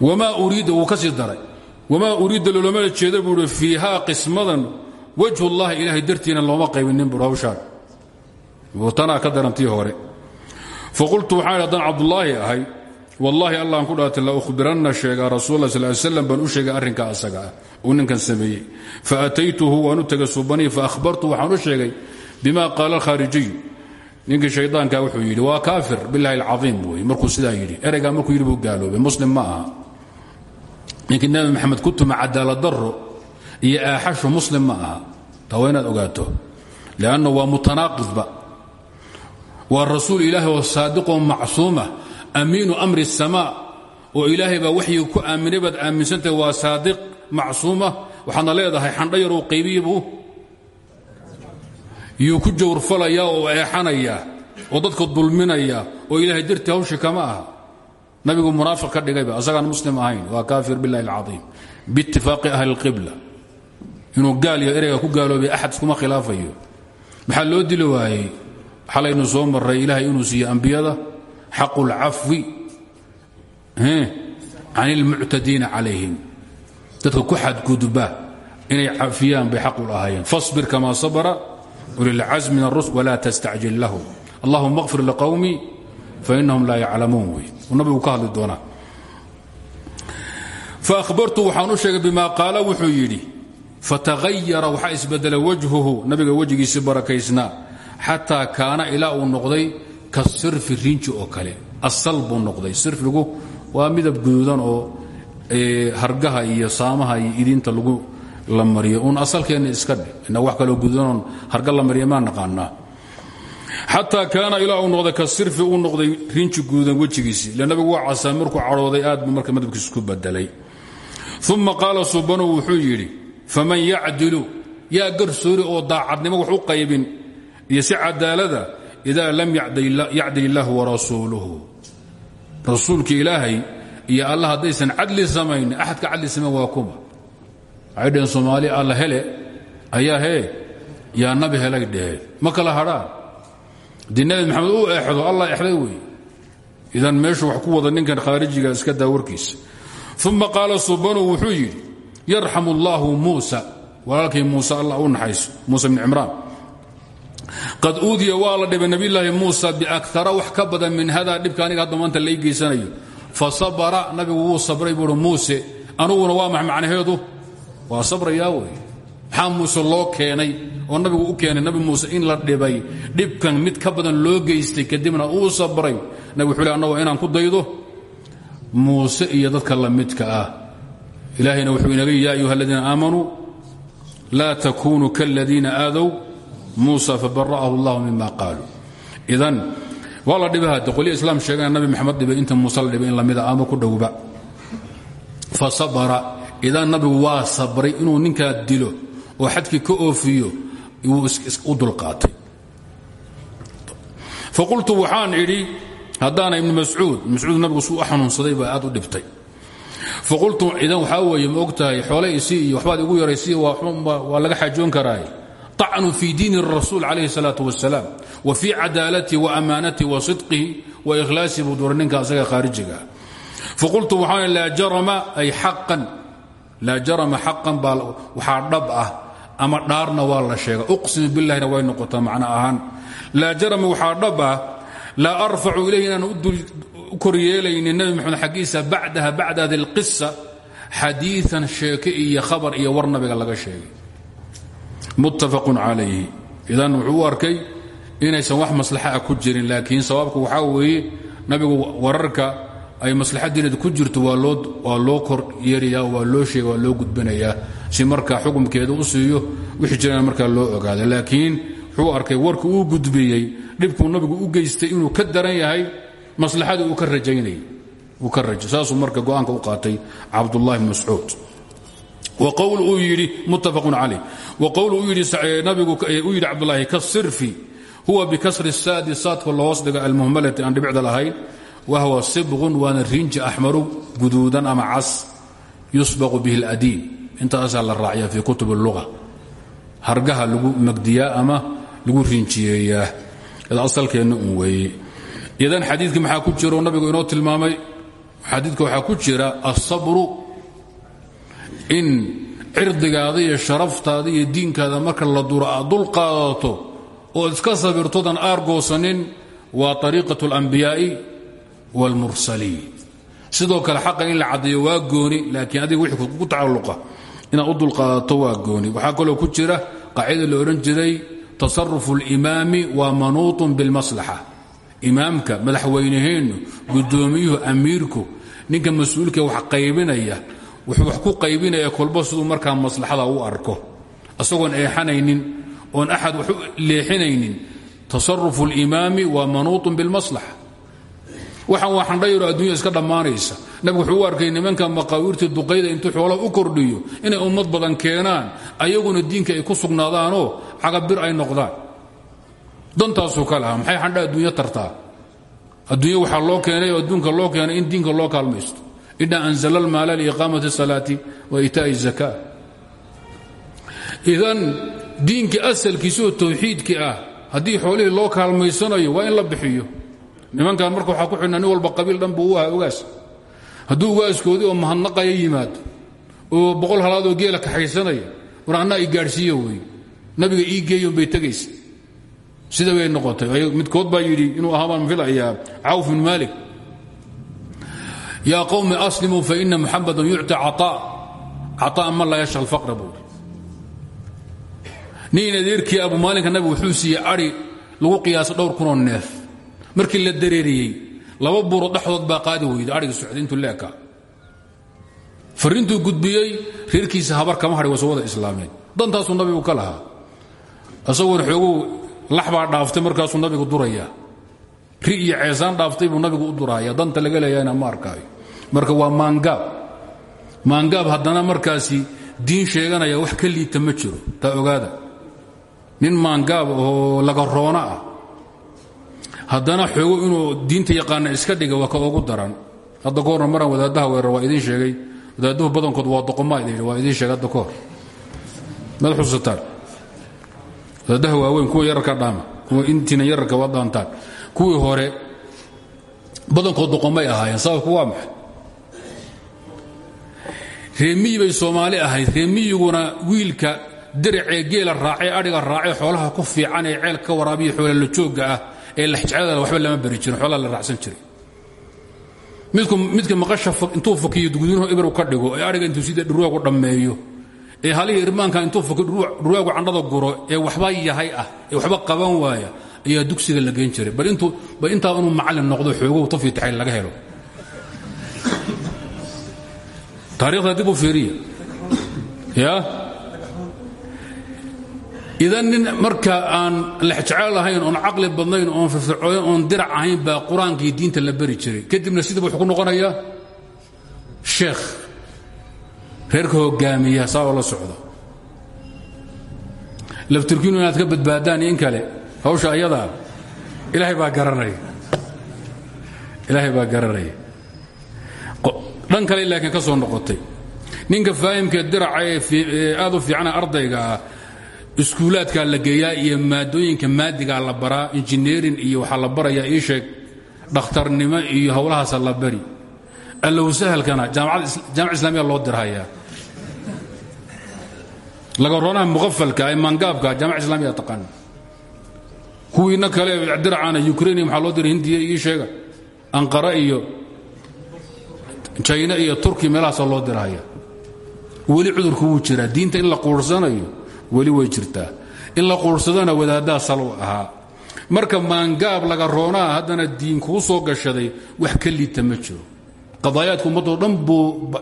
wamaa uriida wuu ka sii daray. Wamaa uriidda loolama jeeda buui fiihaa qismadan looma qaybinin bui hawshaan tanaa ka darantii hore. Faqultu waxaan idhi haddaan cabdulaahi ahay wallaahi allaan ku dhaartay la uhbiranna sheegaa rasuul sal slam baan u sheegay arrinka asaga ah uu ninkan sameeyey. Faataytuhu waan u tegay subanii faahbartu waxaan u sheegay bima qaala alkhaarijiyu ninkii shaydaanka wuxuu yidhi waa kaafir bilahi alcaiim wey markuu sidaa yidhi ereygaa markuu yidhi buu gaaloobay muslim ma aha. Ninkii nabi maxamed ku tuma cadaaladdarro iyo aaxashu muslim ma aha. Taa waa inaad ogaato lanna waa mutanaaqidba waa rasuul ilaahi oo saadiqoo macsuuma amiinu amri اsamaa oo ilaahay baa waxyiga ku aaminay baad aaminsantahay waa saadiq macsuuma waxaadna leedahay xandho yaruu qaybiibuu yuu ku jawrfalayaa oo eexanayaa oo dadka dulminayaa oo ilaahay dartii hawshi kama aha. Nabigu munaafiq ka dhigayba asagaan muslim ahayn waa kaafir billahi alcaiim biitifaaqi ahli اlqibla xalaynu soo maray ilaahay inuu siiye ambiyada xaqu اlcafwi can اlmuctadiina calayhim dadka ku xadgudba inay cafiyaan bay xaq u lahaayeen faصbir kama sabra ulilcazm min الrus wla tastacjil lahum allahuma اغfir liqowmi fainahum laa yaclamuun wey nabigu ka hadli doonaa faahbartu waxaan u sheegay bima qaala wuxuu yidhi fatahayara waxaa isbedela wajhuhu nabiga wejigiisi barakaysnaa xataa kaana ilaa uu noqday ka sirfi rinji oo kale. Asal buu noqday. Sirfigu waa midab guduudan oo hargaha iyo saamaha iyo idinta lagu la mariyo. Uun asalkeenna iska dheh. Wax kaloo gududanoon harga la mariya maa naqaanaa. Xataa kaana ilaa uu noqday ka sirfi uu noqday rinji guduudan wejigiisii. Ille nabigu waa casaa markuu cadhooday aad buu marka ku bedelay uma qaala subanu wuxuu yidhi faman yacdilu? Yaa garsoori oo daacadnimo wax qaybin iyo si cadaalada idaa lam yacdil illaahu warasuuluhu rasuulki ilaahay iyo alla haddaysan cadli samayn axadka cadli samayn waa kuma. Waxay dheheen soomaali alla hele ayaa hee yaa nabi helay dheheen ma kala hadhaan. Haddii nabi maxamed uu eexdo allah exday wey. Idan meeshu wax ku wada ninkan khaarijiga iska daa warkiisa uma qaala subanu wuxuu yidhi yarxam اllahu muusa. Walaalkay muuse allah u naxayso muuse bn cimraan qad uudiya waa la dhibay nabiyulaahi muusa biakara wax ka badan min hada dhibka aniga hadda maanta lai geysanayo. Fasabara nabigu wuu sabray buui muuse anuguna waa max macnaheedu? Waa sabrayaa wey maxaa muuse loo keenay? Oo nabigu u keenay nabi muuse in la dhibay. Dhibkan mid ka badan loo geystay kadibna uu sabray. Nabig wuxuu le annagoo inaan ku daydo? Muuse iyo dadka la midka ah. Ilaahayna wuxuu inaga ya ayuha aladiina aamanuu laa takunuu kaladiina aadow muusa fabara'ahu allah mima qaaluu idan waa la dhibay hadde qolya islaam sheegana nabi maxamed dhibay inta muuse la dhibay in lamida ama ku dhowba. Fasabara idan nabigu waa sabray inuu ninkaa dilo oo xadkii ka oofiyo u dulqaatay. Faqultu waxaan idhi haddaana ibnu mascuud mascuud nabigu suu u xanuunsaday baa aad u dhibtay. Faqultu idan waxaa weeye waa laga xaajoon karaay طacnu fii diin الrasuul calayhi الsalaaة wasalaam wa fii cadaalatihi wa amaanatihi wa sidqihi wa ikhlaasihi buu duray ninka asaga khaarijiga ah faqultu waxaan laa jarama ay xaqan laa jarama xaqan baa waxaa dhab ah ama dhaarna waa la sheega uqsimu billahina way noqotaa macno ahaan laa jarama waxaa dhab ah laa arfacu ilayhi inaan u koryeelaynin nebi moxamed xaggiisa bacdaha bacda hadi اlqisa xadiian sheeke iyo khabar iyo war nabiga laga sheegay muttafaqun calayhi. Idan wuxuu u arkay inaysan wax maslaxa ah ku jirin laakiin sababku waxaa weeye nabigu wararka ay maslaxadiineed ku jirto waa loo kor yeerayaa waa loo sheega waa loo gudbinayaa si markaa xukumkeeda u siiyo wixii jirana markaa loo ogaada. Laakiin wuxuu arkay warku uu gudbiyey dhibkuu nabigu u geystay inuu ka daran yahay maslaxadii uu ka rajaynayay saasuu marka go'aanka u qaatay cabdullahi bn mascuud wqwl uu yidhi muttafaqun calayh. Waqowl uu yidhi nabigu uu yidhi cabdulaahi kasirfi huwa bikasri saadi saadka loo hoos dhiga almuhmalati aan dhibicda lahayn wahwa sibqun waana rinji axmaru guduudan ama cas yusbaqu bihi اladiin intaasaa la raaciya fii kutub اlluga hargaha lagu magdiyaa ama lagu rinjiyeeyaa. Asalkeenna un weeye. Idan xadiidka maxaa ku jiro? Nabigu inoo tilmaamay. Xadiidka waxaa ku jira asabru in cirdigaada iyo sharaftaada iyo diinkaada marka la duro aad dul qaadato ood iska sabirtodan aargoosanin waa ariiqat اlambiyaa'i wاlmursaliin sidoo kale xaqan in la caddeeyo waa gooni laakiin adiga wixii ku tacalluqa inaad u dulqaadato waa gooni waxaa kaloo ku jira qaacida la odhan jiray tasarufu اlimaami waa manuutun biاlmaslaxa imaamka madaxweyneheennu guddoomiyuhu amiirku ninka mas-uulka wax qaybinaya wuxuu wax ku qaybinaya kolba siduu markaa maslaxada u arko. Isagoon eexanaynin oon axad wax u leexinaynin tasarufu limaami waa manuuطun bilmaslaxa waxaan waa xandhayaro addunya iska dhammaanaysa. Nabigu wuxuu arkay nimanka maqaawiirta duqayda intuu xoolaha u kordhiyo inay ummad badan keenaan ayaguna diinka ay ku sugnaadaanoo cagabir ay noqdaan. Dantaasuu ka lahaa maxay xandha adduunyo tartaa? Adduunya waxaa loo keenay adduunka loo keenay in diinka loo kaalmaysto ina anzala almaala liiqaamati الsalaati wa itaa'i الzaka idan diinka asalkiisa oo tawxiidki ah haddii xoolihii loo kaalmaysanayo waa in la bixiyo nimankan marka waxaa ku xidhnaa nin walba qabiil dhan buu u ahaa ogaas hadduu ogaaskoodii oo mahadnaqaya yimaado oo boqol halaadoo geela kaxaysanaya war annaa i gaadhsiiya wey nabiga ii geeyon bay tegaysa sida bay noqotay midkood baa yidhi inuu ahaa baan filayaa cawf bin maalik yaa qowmi aslimuu faina muxamadan yucti caطaa caطaa man laa yashqa alfaqra buuri nin adeerkii abu maalinka nabigu wuxuu siiyey ari lagu qiyaasa dhowr kunoo neef. Markii la dareeriyey laba buuro dhexdood baa qaadi weyda adhiga socday intuu leeka. Farrintuu gudbiyey reerkiisa habar kama hadhay wase wada islaameen dantaasuu nabigu ka lahaa. Isagoona xooguu laxbaa dhaaftay markaasuu nabigu duraya ri iyo ceesaan dhaaftay buu nabigu u duraaya danta laga leeyahayna ma arkaayo. Marka waa maangaab. Maangaab haddana markaasi diin sheeganaya wax ka liita ma jiro. Taa ogaada. Nin maangaab oo laga roono ah. Haddana xoogo inuu diinta yaqaana iska dhiga waa ka ugu daran. Hadda kahorna maraan wadaadaha weerar waa idiin sheegay. Wadaadduhu badankood waa doqomaa idin waa idiin sheegay hadda kahor maad xusataan wadaadaha waaweyn kuwa yararka dhaama kuwa intiina yararka waa dhaantaan kuwii hore badankood doqomay ahaayeen sababku waa maxay? Reemiyi bay soomaali ahayd. Reemiyiguna wiilka diracee geela raacee adhiga raacee xoolaha ku fiican ee ceel ka waraabiya xoola la joogga ah ee laxjeclada waxba lama bari jirin xoolaha la raacsan jiray. Midka maqasha intuu fakiyo dugduunuhu ibru ka dhigo ee adhiga intuu sida dhurwaagu dhammeeyo ee halihii irmaanka intuu fakiyo dhurwaagu candhada guro ee waxba yahay ah ee waxba qaban waaya ayaa dugsiga la geen jiray. Bal intaa inuu macallin noqdo xoogow tafii taxayl laga helo. Taarikhda dib u fiiriya. Ya? Idan nin marka aan lexjecel ahayn oon caqli badnayn oon firfircooyn oon dirac ahayn baa qur'aankii diinta la beri jiray. Kadibna sidaba wuxuu ku noqonayaa? Sheekh reerka hogaamiya saa oo la socda laftirkiinu inaad ka badbaadaan in kale hawsha ayadaa ilaahay baa garanaya ilaahay baa garanaya dhan kale laakiin ka soo noqotay. Ninka faahimkee diraca ee aad u fiicana ardayga ah iskuulaadkaa la geeyaa iyo maadooyinka maadigaa la baraa injineerin iyo waxaa la barayaa ii sheeg dhakhtarnimo iyo howlahaasa la bari. Allow sahalkana jaamac islaamiya loo dirhayaa lagaroonaha muqafalka ee maangaabka jaamac islaamiya taqaan. Kuwiina kale diracana ukrainiya maxaa loo diray hindiya ii sheega. Anqara iyo jayna iyo turki meelahaasaa loo dirhaya weli cudurku wuu jiraa. Diinta in la quursanayo weli way jirtaa. In la quursadana wadaaddaa salow ahaa. Marka maangaab laga roonaa haddana diin kuu soo gashaday wax ka liita ma jiro. Qadaayaadka ummaddoo dhan buu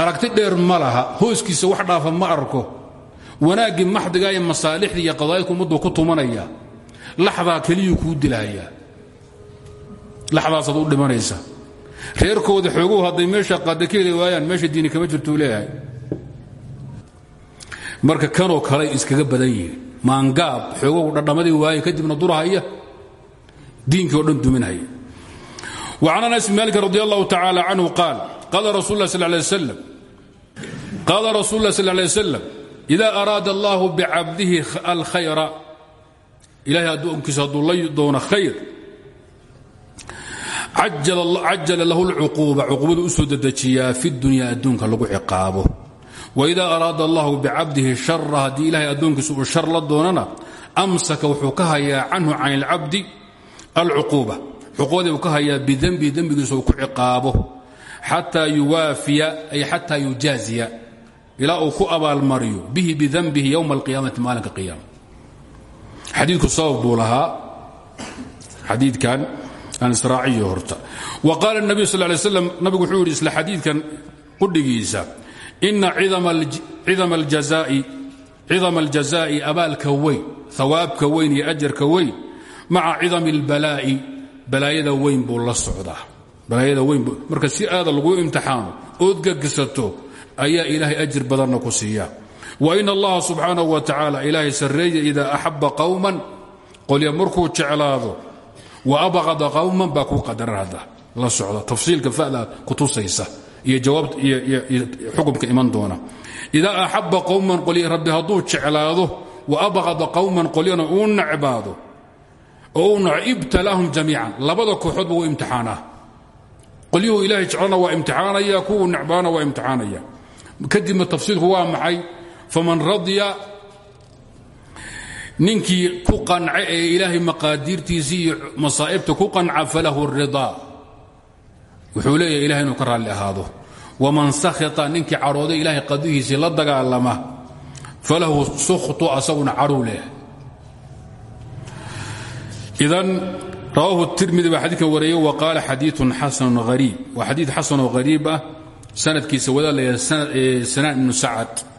aragti dheer ma laha hooskiisa wax dhaafa ma arko wanaaggii maxdiga iyo masaalixdii iyo qadaayadka ummaddu ku tumanaya laxdaa keliyuu kuu dilahayaa laxdaasaad u dhimanaysa reerkooda xoogow hadday meesha qaada ka heli waayaan meesha diini kama jirtuu leeyahay marka kanoo kale iskaga badan yihiin maangaab xoogow dhadhamadii waaye kadibna durahaya diinkii o dhan duminhaya وعن أنس بن مالك رضي الله تعالى عنه قال قال رسول الله صلى الله عليه وسلم qaala rasul lah sl lay wslam ida araada allahu bicabdihi alkhayra ilahay addoonkiisa hadduu la doono khayr cajala lahu lcuquuba cuquubadu u soo dedejiyaa fi dunya adduunka lagu ciqaabo waida araada allahu bicabdihi shara haddii ilahay addoonkiisa uu shar la doonana amsaka wuxuu ka hayaa canhu can ilcabdi alcuquuba cuquubadii uu ka hayaa bidembihi dembigiisa uu ku ciqaabo xataa yuwaafiya ay xataa yujaaziya ilaa uu ku abaalmariyo bihi bidembihi yowma alqiyaamati maalinka qiyaama xadiidku sabab buu lahaa xadiidkan aan israaciyo horta wa qaala الnabiy sal lay slam nabigu wuxuu yidhi isla xadiidkan qudhigiisa ina cidama اljazaa'i abaalka weyn hawaabka weyn iyo ajarka weyn maca cidami اlbalaa'i balaayada weyn buu la socdaa balaayada weyn marka si aada lagu imtixaano ood gagisato ayaa ilaahay ajir badanna ku siiya. Wa in allaha subxaanahu wa tacaala ilaahay sarreeya idaa axabba qowman qolya markuu jeclaado wa abqada qowman baa kuu qadaran hadda. La socda tafsiilka fada kutusaysa iyo xukumka iman doona. Idaa axabba qowman qolya rabbi hadduu jeclaado wa abqada qowman qolyana uu necbaado oo uu naco ibtalaahum jamiican. Labada kooxoodba wuu imtixaanaa. Qolyuhu ilaahay jeclana waa imtixaanaya kuwuu necbaana waa imtixaanaya kadibna tafsiilku waa maxay? Faman radya ninkii ku qanca ee ilaahay maqaadiirtiisii iyo masaa'ibta ku qanca falahu ridaa. Wuxuu leeyahay ilahay inuu ka raalli ahaado. Waman sakhita ninkii cadhooday ilaahay qadihiisii la dagaalama falahu sukhtu asaguna cadhuu leh. Idan rawaahu tirmidi baa xadiidkan wareeye wa qaala xadiiun xasanun hariib waa xadiid xasanoo hariib ah sanadkiisa wadaad la yidhahda sanaan ibnu sacad.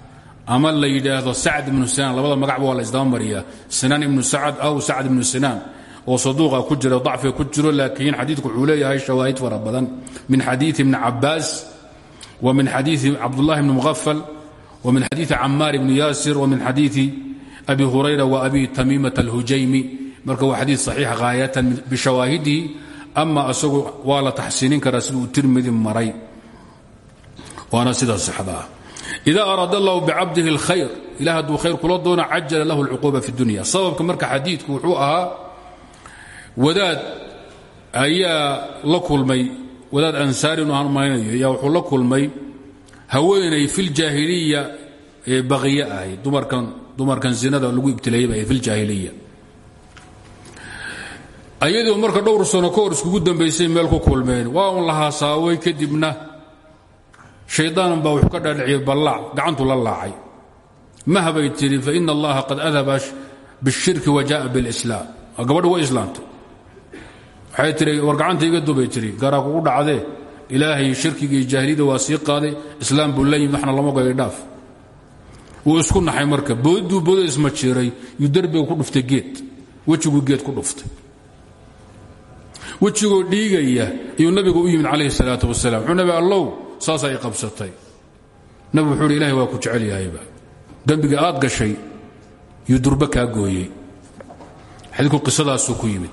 Ama la yidhaahdo sacd ibnu sinaan labada magacba waa la isdaba mariyaa. Sinaan ibnu sacad aw sacd ibnu sinaan. Oo saduuqa ku jira dacfiga ku jiro laakiin xadiidku wuxuu leeyahay shawaahid fara badan. Min xadiii ibni cabaas wa min xadiii cabdullahi ibni mughafal wa min xadiii camaar ibni yaasir wa min xadiii abi hurayra wa abi tamiimata alhujaymi. Marka waa xadiid saxiix haayatan bishawaahidihi ama asagu waa la taxsiinin karaa siduu tirmidi maray waana sidaa saxda ah ida araada allahu bicabdihi اlkhayr ilah hadduu khayr kula doono cajala lahu اlcuquuba fi اdunya sababka marka xadiidku wuxuu ahaa wadaad ayaa la kulmay wadaad ansaari nu aan malaynayo ayaa wuxuu la kulmay haweenay fi ljaahiliya ee baqiye ahayd dumarkan dumarkan zinada lagu ibtileeyay bay fi ljaahiliya ayadoo marka dhowr sano ka hor iskugu dambaysay meel ku kulmeen waa un la haasaaway kadibna shaydaan baa wuxuu ka dhaadhiciyey ballaac gacantu la laacay. Mahbay tidhi faina allaha qad adhaba bishirki wa jaءa biاlislaam gabadhi way islaamtay waxay war gacanta iga dubay tihi garaa kugu dhacdee ilaahay shirkiga iyo jaahiliyada waa sii qaaday islaam waxna lama goy dhaaf. Wuu isku naxay marka. Booduu booda isma jiray yuu derbiga ku dhuftay geed. Wejiguu geed ku dhuftay. Wejigoo dhiigaya. Iyuu nabigu u yimid calayhi salaatu wasalam wuxuu nabi saas ay qabsatay. Nabigu wuxuu hi ilahay waa ku jecel yahayba. Dembiga aad gashay yuu durba kaa gooyey. Qisadaasuu ku yimid.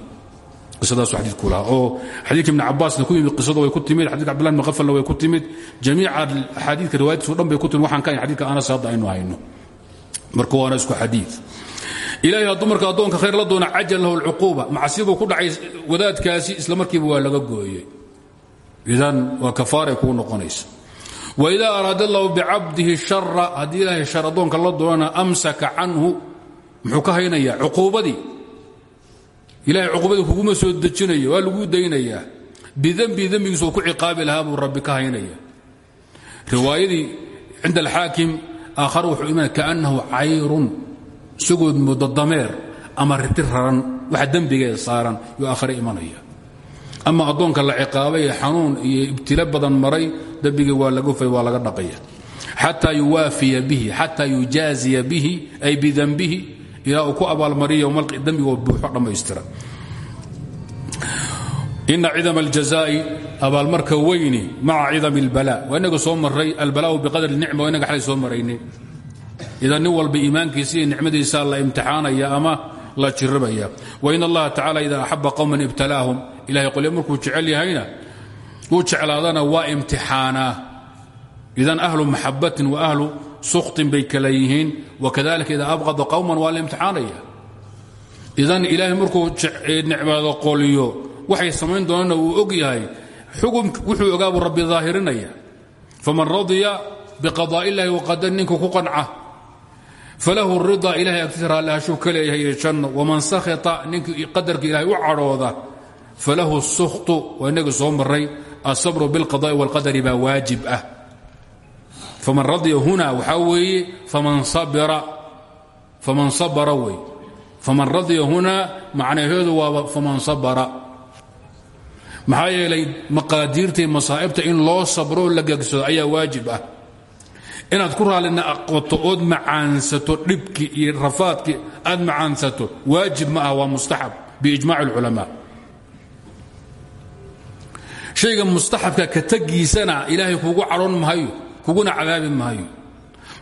Qisadaasuu xadiidku lahaa. Oo xadiidka ibni cabbaasna ku yimid qisadu way ku timid xadidka abdullah ibn khafalna way ku timid. Jamiica axaadiidka riwaayadkiisu dhan bay ku timid. Waxaan ka hayn xadidka anas hadda hayno. Marka waana isku xadiid. Ilahay hadduu marka addoonka khayr la doona cajal lahu alcuquuba. Macasibuu ku dhacay wadaadkaasi isla markiiba waa laga gooyey idan waa kafaaray kuu noqonaysa. Waida araada allahu bicabdihi shara haddii ilaahay shar addoonka la doonana amsaka canhu muxuu ka haynayaa cuquubadii. Ilahay cuquubadii kuguma soo dejinayo waa laguu daynayaa. Bidembi dembigiisu uu ku ciqaabi lahaa buu rabbi ka haynaya riwaayadii cinda alxaakim aakhar wuxuu imanaya kaannahu cayrun isagood muddo dameer ama saaran yuu aakhare imanaya ama addoonka la ciqaabay ee xanuun iyo ibtilo badan maray dembigii waa laga fay waa laga dhaqaya. Xataa yuwaafiya bihi xataa yujaaziya bihi ay bidanbihi ilaa uu ku abaalmariyo dembigoo buuxo dhammaystira. Ina cidama aljazaa'i abaalmarka weyni maca cidami اlbala waa inaga soo maray albalaau biqadri nicma waa inaga xalay soo marayni. Idan nin walba iimaankiisa iyo nicmadiisa la imtixaanaya ama la jiribaya wain allaha tacala ida axaba qowman ibtalaahum ilahay qolyo markuu jecel yahayna uu jeclaadana waa imtixaanaa idan ahlu maxabatin wa ahlu sukhtin bay kala yihiin wakadalika ida abqada qowman waa la idan ilaahay markuu nicmado qolyo waxay samayn doonaanna uu og yahay wuxuu ogaabuu rabbi daahirinaya faman radya biqadaa illahi waqadar ninka ku qanca falahu rida ilahay agtiisa raallihashuu ka leeyahay iyo janno. Waman sakhita ninkii qadarka ilahay u cadhooda falahu sukhtu waa inagii soo maray asabru bilqada'i walqadari baa waajib ah. Faman radya huna waxaa weeye faman sabara wey. Faman radya huna macnaheedu waaba faman sabara. Maxaa yeelay maqaadiirta iyo masaa'ibta in loo sabro oo la gegsado ayaa waajib ah. Inaad ku raallina aqoto ood macaansato dhibkii iyo rafaadkii aad macaansato waajib ma ah waa mustaxab اlculamaa shayga mustaxabka ka tegiisana ilaahay kugu cadhoon maayo kuguna cadaabi maayo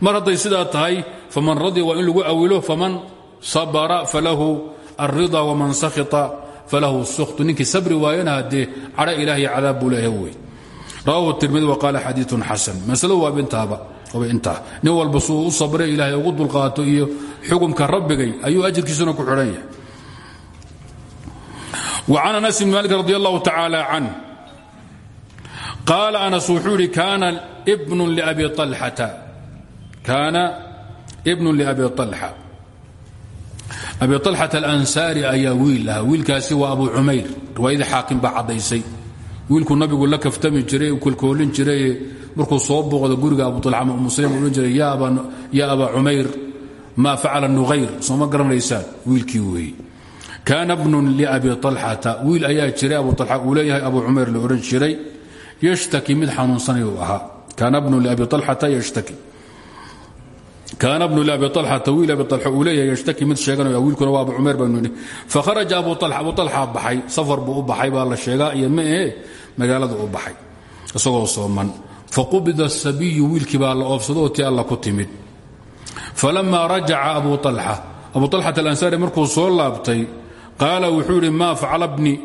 mar hadday tahay faman radya waa in lagu awilo faman sabara falahu alrida waman sakhita falahu sukhtu ninkii sabri waayana haddee cadho ilaah iyo cadaab buu leeyahay wey. Rawahu tirmidi wa qaala xadiiun xasan. Masaladu waaba intaaba waaba intaa nin walba suu u ilaahay ugu dulqaato iyo xukumka rabbigay ayuu ajirkiisuna ku xidhan وcan anas bn malik radi allahu tacaala canh qaala anas wuxuu yidhi kaana bnu labi alxata kaana ibnu liabi alxa abi alxat alansaari ayaa wiil ahaa wiilkaasi waa abu cumayr riwaayadii xaakim baa caddaysay wiilkuu nabigu la kaftami jiray kolkoolin jiray markuu soo booqdo guriga abu alxa muslim odhan jiray ya abaa cumayr maa facala nughayr sooma garanaysaan wiilkii weeye kaana bnun liabi alxata wiil ayaa jiray abu al uu leeyahay abu cumayr la odhan jiray yshtaki mid xanuunsanayuu ahaa. Kaana bnu labi alxata wiil abi al uu leeyahay yshtaki mid sheeganayo wiilkuna waa abu cumayr baynu nidhi fakharaja abu al abu alxa baxay safar buu u baxay baa la sheegaa iyo ma ahe magaaladu u baxay isagoo sooman. Faqubida asabiyu wiilkii baa la oobsadoo tii alla ku timid. Falama rajaca abu alxa abu alxat alansaari markuu soo laabtay qaala wuxuu yidhi maa facala bni?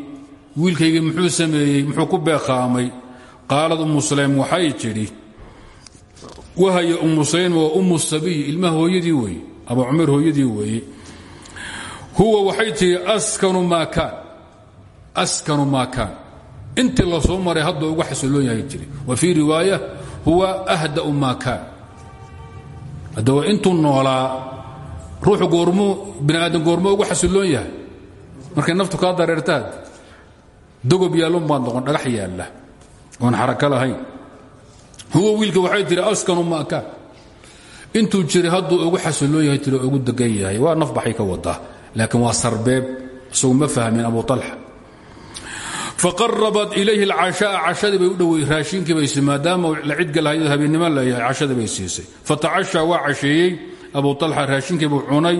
Wiilkaygii muxuu qaalad ummu sulaym waxay tidhi wahaya ummu sulaym waa ummu sabiy ilmaha hooyadii weeye abu cumayr hooyadii weeye. Huwa waxay tidhi askanu maa kaan intii la soo maray hadda uga xasiloon yahay jiri wa fii riwaaya huwa ahda'u maa kaan. Haddaba intuu noolaa ruuxu goormuu bini aadam goormo ugu xasiloon yahay. Markay naftu kaa dareertaad dogob yaallun baad noqon dhagax yaalla oon xarako lahayn. Huwa wiilka waxay tiri askanu maaka intuu jiray hadduu ugu xasiloon yahay tiri ugu degan yahay. Waa naf baxay ka wadaa laakiin waa sarbeeb. Isagu ma fahmin abu alxa faqarabat ilayhi alcashaaa cashadii bay u dhowey raashinkii baysi maadaama la cidgalahayd habeennimo leeyahay cashadii bay siisay. Fatacashaa waa casheeyey. Abu alxa raashinkii buu cunay.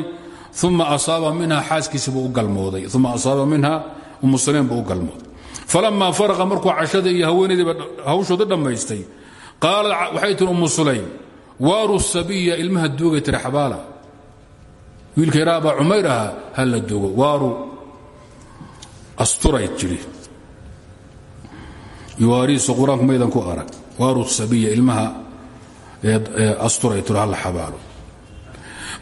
Uma asaaba minha xaaskiisibuu u galmooday. Uma asaaba minha umu saleem buu u galmooday falamaa faraqa markuu cashada iyo haweenaydiiba hawshoodii dhammaystay qaalad waxay tiri ummu sulaym waaru sabiya ilmaha duugay tiri xabaala wiilka yaraa abaa cumayr ahaa ha la duugo waaru asturay jiri ku arag waaru sabiya ilmaha asturay tiri ha la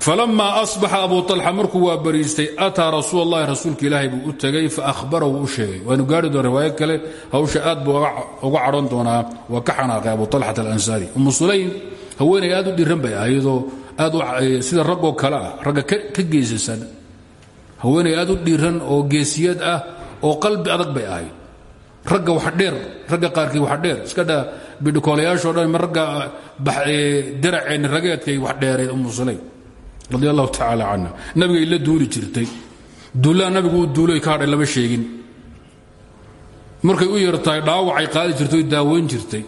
falama asbaxa abu alxa markuu waa bariistay ataa rasuul اllahi rasuulka ilaahay buu u tegay faahbarahu u sheegay waanu gaari doona riwaayo kale hawsha aad buu uga cadhon doonaa waa ka xanaaqay abu alxat alansaari umu sulaym haweenay aad u dhiran bay ahaydoo aad sida raggoo kale ah ragga ka geesasan haweenay aad u dhiran oo geesiyad ah oo qalbi adag bay ahayd ragga wax dheer ragga qaarkii wax dheer iska dha bidhikoolayaashoo radi allahu tacaala canha nabigay la duuli jirtay. Duullaha nabigu uu duuloy ka hadhay lama sheegin. Markay u yartahay dhaawacay qaadi jirtay daaweyn jirtay.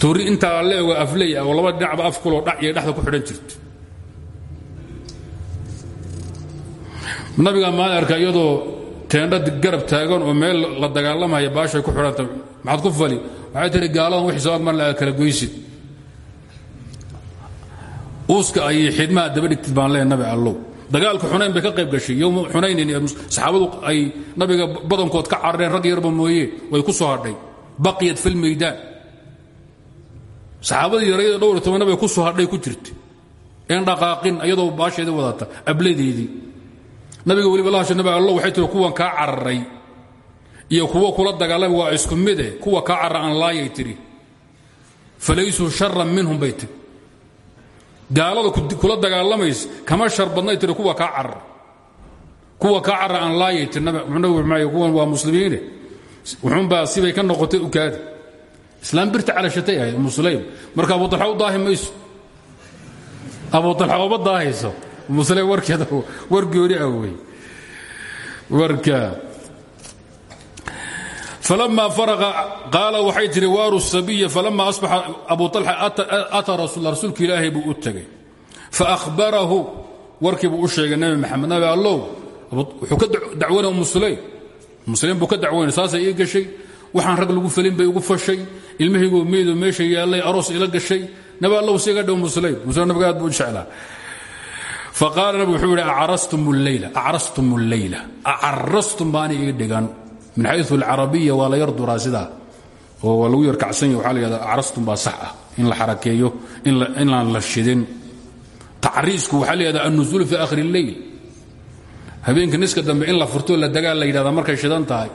Toori intaa alleego afley ah oo laba dhinacba af kuloo dhac iyo dhexda ku xidhan jirtay. Nabigaa maalin arka iyadoo teendha garab taagan oo meel la dagaalamaya baashay ku xidhanta. Maxaad ku fali? Waxay tihi gaaladan wixii soo agmar kala goysid uuska ay xidmaha daba dhigtid baan leeya nabi allow. Dagaalka xunayn bay ka qayb gashay yowma xunaynin saxaabadu ay nabiga badankood ka carareen rag yarba mooye way ku soo hadhay. Baqiyat fi lmaydaan saxaabadii yarayada dhowr iyo tobanna bay ku soo hadhay ku jirta een dhaqaaqin iyadoo baasheedii wadata abladeedii. Nabiga weliba lahasha nabi allow waxay tiri kuwan kaa cararay iyo kuwo kula dagaalamay waa isku mide kuwa kaa carra aan laayay tiri falaysuu sharan minhum bay gaalada kula dagaalamaysa kama shar badnay kuwa kaa carar kuwa kaa carra aan laayay tir kuwan waa muslimiine wuxuunbaa sibay ka noqotay ukaadi islaam birta calashatay ahayd umu marka abu alxa u daahi abu alxa uma daahayso. Umu sulaym war gooni ah wey faraqa qaala waxay tihi waaru sabiya falama asbaxa abu alxa ataa rasuulka ilaahay buu u tegay faahbarahu warkii buu u sheegay nabi maxamed nabi allow wuxuu ka umu sulaym buu ka dacwanay saasay ii gashay waxaan rag lagu felin bay igu fashay ilmahaygoo meydoo meesha yaallay aroos ila gashay nabi allow siga dhow musulaym nabiga aad buu u jeclaa faqaala nabigu wuxuu yidhi acrastum leyla acarastum baana ii dhigan min xayu alcarabiya waa la yar duraa sidaa lagu yar kacsanya waxaa la yhahdaa acrastum baa sax ah in la xarakeeyo inaan la shidin. Tacriisku waxaa la yhahdaa annusuul fi akhri اleyl habeenka niska dambe in la furtoo la dagaa la yidhahdaa markay shidan tahay.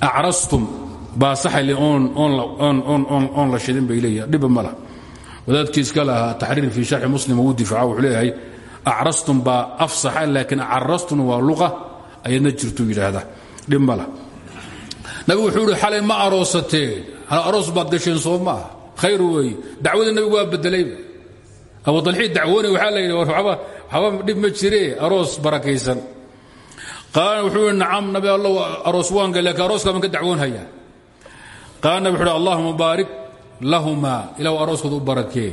Acrastum baa saxali oon la shidin bay leeyaha dhiba ma lah wadaadkii iska lahaa taxriir fii sharxi muslim uu difaaca wuxuu leeyahay acrastum baa afsaxa laakiin luqa ayadna jirtuu yidhaahda. Dhib ma lah nabigu wuxuu ihi xalay ma aroosateen. Aroos baad gasheen soo maaha khayr weeye. Dacwadii nabigu waa bedelayba abu dalxiid dacwoone waxaa la yidhi waxba dhib ma jiree aroos barakaysan. Qaala wuxuu ihi nacam nabi allow aroos waanga laakiin arooska baan ka dacwoon hayaa qaala nabi wuxuu hi allahuma baarik lahumaa ilahu arooskooda u barakee.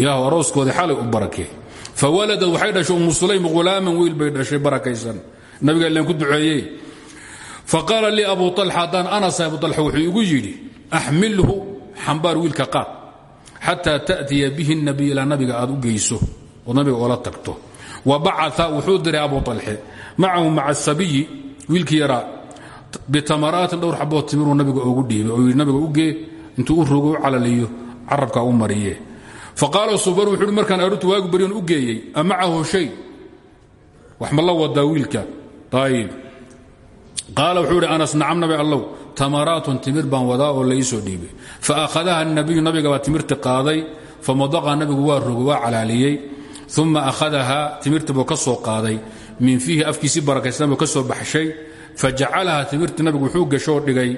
Ilaahu arooskoodii xalay u barakee fawaladad waxay dhashay umu sulaym hulaaman wiil bay dhashay barakaysan nabiga ilan ku duceeyey faqaala lii abu alxa haddaan anasa abu alxa wuxuu igu yidhi axmilhu xambaar wiilka qaad xataa ta'tiya bihi nabiy ilaa nabiga aad u geyso oo nabiga oola tagto wa bacaa wuxuu diray abu alxe macahu maca asabiyi wiilkii yaraa bitamaraatin dhowr xaboo timiruu nabiga ogu dhiibay oo yidhi nabiga ugee intuu u rogo u calaliyo carabkaa u mariye faqaala subar wuxuu hi markaan arutu waagu baryon u geeyey a macahu shay? Wax ma la wadaa wiilka. Ayib qaala wuxuu idhi anas nacam nabi allow tamaraatun timir baan wadaa oo la ii soo dhiibay. Fa akhadaha nabiyu nabiga baa timirti qaaday famadaqa nabigu waa rogo waa calaaliyey. Uma akhadaha timirti buu ka soo qaaday. Min fiihi afkiisii barakaysan buu ka soo baxshay. Fajacalaha timirti nabigu wuxuu gashoo dhigay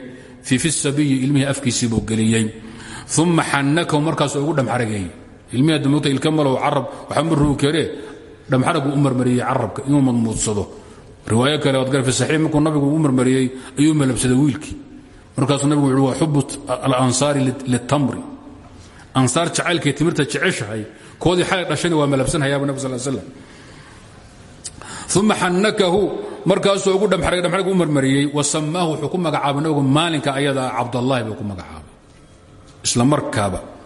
fii fi sabiyi ilmihii afkiisii buu geliyey. Uma xannakahu markaasuu ugu dhamxarageeyey ilmihi adamogta ilka malow carab waxaa ma rugi karee? Dhamxaragu u marmariyey carabka inuu madmuudsado. Riwaayo kale waad gar fi saxiix markuu nabigu u marmariyey ayuu malabsaday wiilkii. Markaasuu nabigu wuxuu waa xubu alansaari litamri. Ansaar jacaylkay timirta jeceshahay koodii xalay dhashayna waa malabsanhayaaba nabig sal slam uma xannakahu markaasuu ugu dhamxarag dhamxarag u marmariyey wa sammaahu wuxuu ku magacaabay nabigu maalinka ayadaa cabdallahi buu ku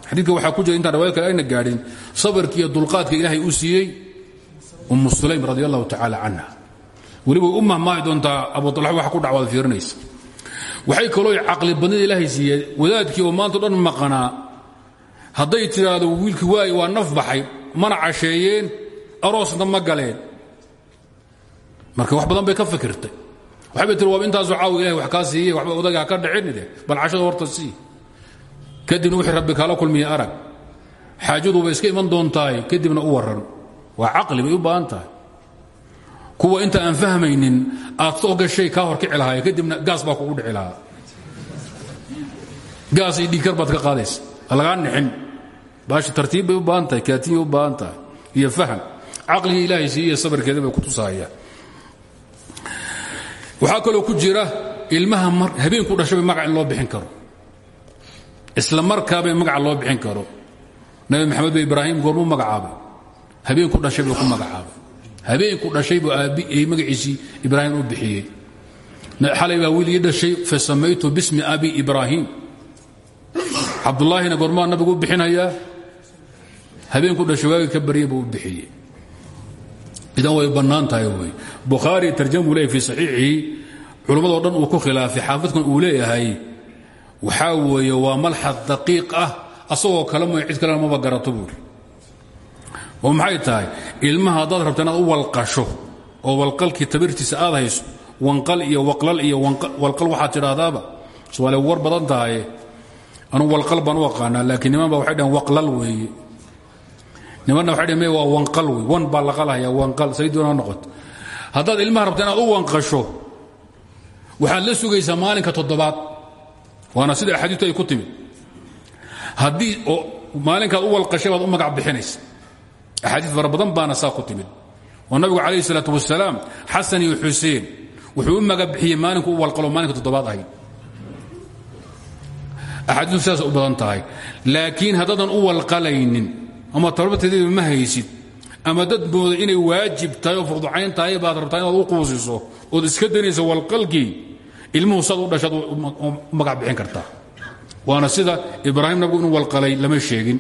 xadiidka waxaa ku jira intaan riwaya kale ayna gaadhin sabarkii iyo dulqaadka ilaahay uu siiyey ummu sulaym radi allahu tacaala canha weliba u mahmaahi doontaa abu alxa waxa ku dhacwaad fiirinaysa. Waxay kaloo caqli badnida ilaahay siiyey wadaadkii oo maanta dhan maqanaa. Hadday tidhaahdo wiilkii waay waa naf baxay mana casheeyeen aroosna ma galeen. Marka wax badan bay ka fikirtay. Waxay tii waaba intaasu caawi ilahay wax kaa siiyey waxba ka dhicinide bal cashada horta sii kadibna wixii rabbi kaala kulmiya arag. Xaajaduuba iska iman doontahay kadibna u waran waa caqli bay u baahan kuwa inta aan fahmaynin aad soo gashay kaa horkici lahaay kadibna gaas baa kugu dhici lahaa. Gaas iyo dhiigkar ka qaadaysa. Lagaa nixin. Baashi tartiib bay u baahan tahay kaatiyay u baahan tahay iyo faham caqligii ilaahay siiye sabarkeeda bay ku tusahayaan waxaa kaloo ku jira ilmaha habeenku dhashabay magac loo bixin karo isla markaabay magaca loo bixin karo. Nabi maxamed ba ibraahim goormuu magacaabay. Habeenku dhashay buu ku magacaabay. Habeenku dhashay buu aabbiay magaciisii ibraahim u bixiyey. Xalay baa wiil ii fa samaytu bismi abi ibraahim. Cabdullaahina goormaa nabigu u bixinayaa. Habeenku dhashay ka baryay buu u idan way bannaan tahay wey. Bukhaari tarjamuu leeyahy fii saxiixihi. Culimmadoo dhan uu ku khilaafay xaafidkan uu leeyahay waxaa weeye waa malxad daqiiq ah asagoo kale mooy cid kalena maba garato buuri oo maxay tahay? Ilmaha haddaad rabta inaad u walqasho oo walqalkii tabirtiisa aad hayso wanqal iyo waqlal iyo walqal waxaad tidhaahdaaba? Somaaliya war badan tahaye anugu walqal baan u aqaanaa laakiin niman ba waxay dhaheen waqlal weeye. Nimanna waxay dhaheen waa wanqal wey wan baa laqalhaya wanqal. Say doonaa noqoto haddaad ilmaha rabta inaad u wanqasho waxaad la sugaysaa maalinka toddobaad waana sida axaadiistu ay ku timid. Haddii oo maalinkaad u walqashay baad u magac bixinaysa axaadiis fara badan baana saa timid. Oo nabigu calayhi salaatu wasalaam xasan iyo xuseen wuxuu u magabixiyey maalinku u walqalo maalinka toddobaad ahayd. Axaadiistu sidaas u badan tahay. Laakiin haddaadan u walqalaynin ama tabarteediiba ma haysid ama dad mooda inay waajib tahay oo furducayn tahay baad rabtaa inaad u quusiso ood iska danaysa walqalkii ilmuhu saad u magac bixin kartaa. Waana sida ibraahim nabigu inuu walqalay lama sheegin.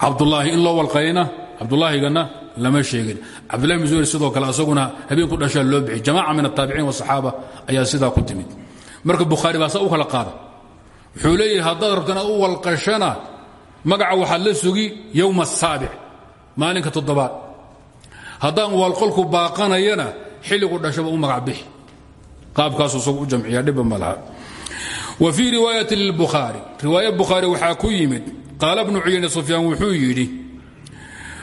Cabdulaahi in loo walqalayna cabdulaahigana lama sheegin. Cabdullahi bn sidoo kale asaguna habeenku dhashaa loo bixi jamaaca min ataabiciin wasaxaaba ayaa sidaa ku timid. Marka bukhaari baa saa kala qaada wuxuu leeyahay haddaad u walqashana magaca waxaad la sugi yowma asaabic maalinka toddobaad. Haddaan walqolku baaqanayana xilligu dhashaba u magac bixi qaabkaasu isagu u jamciya dhibba ma laha. Wa fii riwaayati lilbukhaari riwaaya bukhaari waxaa ku yimid qaala bnu cuyayne sufyaan wuxuu yidhi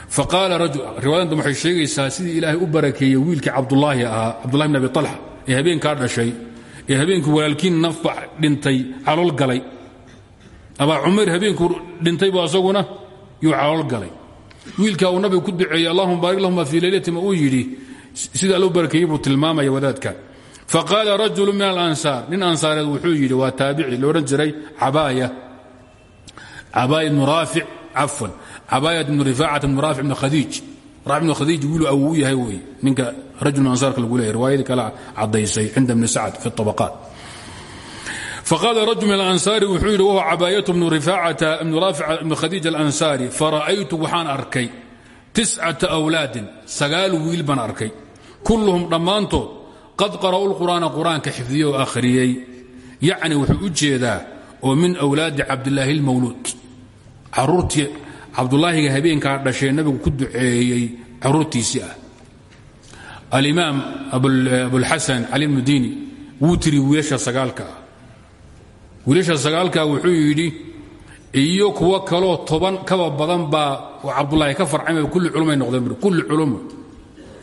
faqaala rajul riwaayadan waxay sheegaysaa sidii ilaahay u barakeeyey wiilkii cabdulaahi ahaa cabdullahi bn abi talxa ee habeenkaa dhashay ee habeenkii walaalkiin nafba dhintay calool galay. Abaa cumayr habeenkuu dhintay buu asaguna yuu calool galay. Wiilkaa uu nabigu ku duceeyey allahuma baarik lahuma fii leylatima uu yidhi barakeeyey buu tilmaamaya wadaadka faqaala rajulu min alansaar nin ansaareed wuxuu yidhi waa taabici loodhan jiray cabaaya. Cabaaya ibnu raafic cafwan. Cabaaya ibnu rifaacat ibnu raafic ibnu khadiij. Raafic ibnu khadiij wiilu awuu yahay wey ninka rajul min ansaarka lagu leeyahy riwaayadii kale caddaysay cinda ibni sacd fi طabaqaat faqaala rajul min alansaari wuxuu yidhi wahuwa cabaayatu bnu rifaacata ibnu raafic ibnu khadiij alansaari fara'aytu waxaan arkay tiscata awlaadin sagaal wiil baan arkay. Kulluhum dhammaantood qad qara'u lqur'aana qur'aanka xifdiyey oo akhriyey yacni wuxuu u jeedaa oo min wlaadi cabdilaahi اlmawluud caruurtii cabdulaahiga habeenkaa dhashee nabigu ku duceeyey caruurtiisii ah. Alimaam abulxasan cali bnu diini wuu tiri wiilasha sagaalka ah. Wiilasha sagaalkaa wuxuu yidhi iyo kuwo kaloo toban kaba badan baa oo cabdulaahi ka farcamay kulli culumay noqdeen. Kulli culum.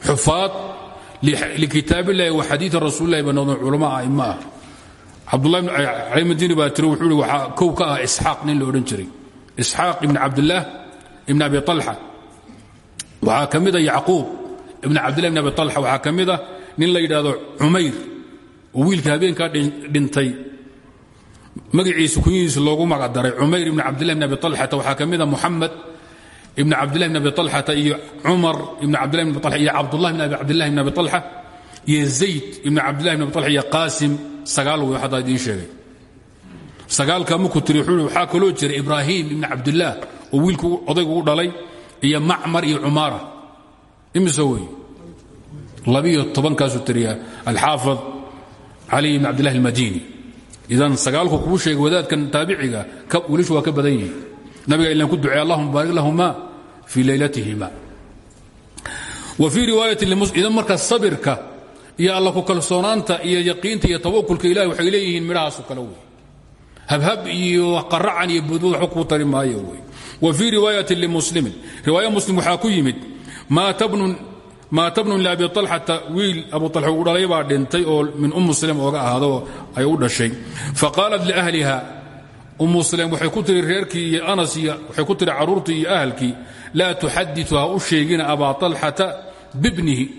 Xufaad likitaab illahi wa xadiidi rasuulillahi ba noqdeen culamo a'immo ah. Calimadini baa tiri wuxuu i waxaa kow ka ah isxaaq nin la odhan jiray. Isxaaq ibn cabdillaah ibn abi alxa waxaa ka mida yacquub ibn cabdillah ibn abi alxa waxaa ka mida nin la yidhaahdo cumayr. Oo wiilka habeenkaa dhintay. Magaciisa kunyihiisa loogu magacdaray cumayr ibn cabdillah ibn abi alxata waxaa ka mida muxamed ibn cabdillahi ibn abi alxata iyo cumar ibn cabdillahi ibn abi iyo cabdullah ibn abi cabdillahi ibn abi alxa iyo zayd ibn cabdillahi ibn abi alxa iyo qaasim sagaal wey haddaa idiin sheegay. Sagaalka markuu tiri wuxuu waxaa kaloo jira ibraahim ibn cabdillaah oo wiilku odaygu u dhalay iyo macmar iyo cumaara imise wey? Labiyo tobankaasuu tiriya alxaafid cali ibn cabdillahi almadini. Idan sagaalku kuu sheegay wadaadkan taabiciga wiilashu waa ka badan yihi nabiga ilan ku duceey allahuma baarik lahuma fii laylatihima. Wa fii riwaayati idan marka sabirka iyo alla ku kalsoonaanta iyo yaqiinta iyo tawakulka ilahi waxay leeyihiin midhahaasu kale wey habhab iyo qaracan iyo budbud waxba kuu tari maayo wey wa fii riwaayati limuslimin riwaaya muslim waxaa ku yimid maa tabnun liabi alxata wiil abu alxa uu dhalay baa dhintay oo min um muslim ooga ahaado ay u dhashay. Faqaalat liahliha um muslim waxay ku tiri reerkii iyo anas waxay ku tiri carruurtii iyo ahalkii laa tuxadiu ha u sheegina abaa alxata bibnihi.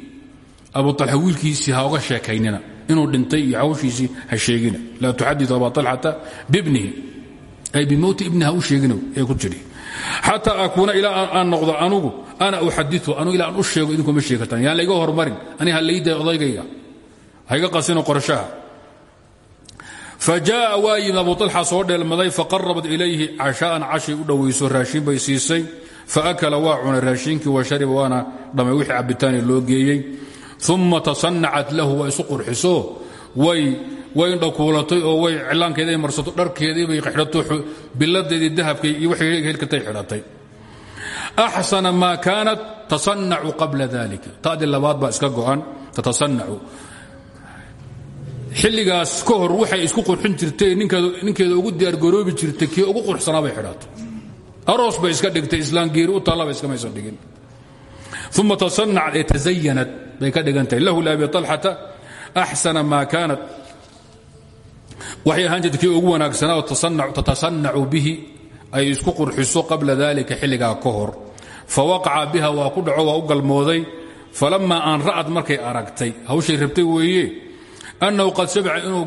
Abu alxa wiilkiisii ha oga sheekaynina inuu dhintay iyo hawshiisii ha sheegina. Laa tuxadiu aba alxata bibnihi. Ay bimowti ibni ha u sheegina ee ku jiri xataa akuuna ilaa aan noqdo anugu ana uxadiu anugu ilaa aan u sheego idinkuma sheegi kartaan yaan layga hormarin ani ha layda odaygayga hayga qasino qorashaha fa jaaa waa yimid abu alxa soo dheelmaday faqarabat ilayhi cashaa'an cashay u dhowayso raashin bay siisay faakala waa cunay raashinkii wa shariba waana dhammay wixii cabitaani loo geeyey uma tasanacat lahu waa isu qurxiso way indhakuulatay oo way cilaankeeday marsato dharkeediibay xidhato biladeedii dahabkay iyo waxay helkatay xidhatay axsana maa kaanat tasanacu qabla dalika iska go'an tatasanacu xilligaas ka hor waxay isku qurxin jirtay ninkeeda ugu diyaargaroobi jirtay kii ugu qurxsanaa bay xidhatay aroos bay iska dhigtay islaan geeri u taallaba iskamaysan dhigin. Uma tasanacat ee tazayanat bay ka dhigantahay lahu liabi alxata axsana maa kaanat. Waxay ahaan jirta kii ugu wanaagsanaa tatasanacu bihi ay isku qurxiso qabla dalika xilligaa ka hor. Fawaqaca biha waa ku dhaco waa u galmooday. Falamaa aan ra'ad markay aragtay. Hawshay rabtay weeye annahu qad shabaca inuu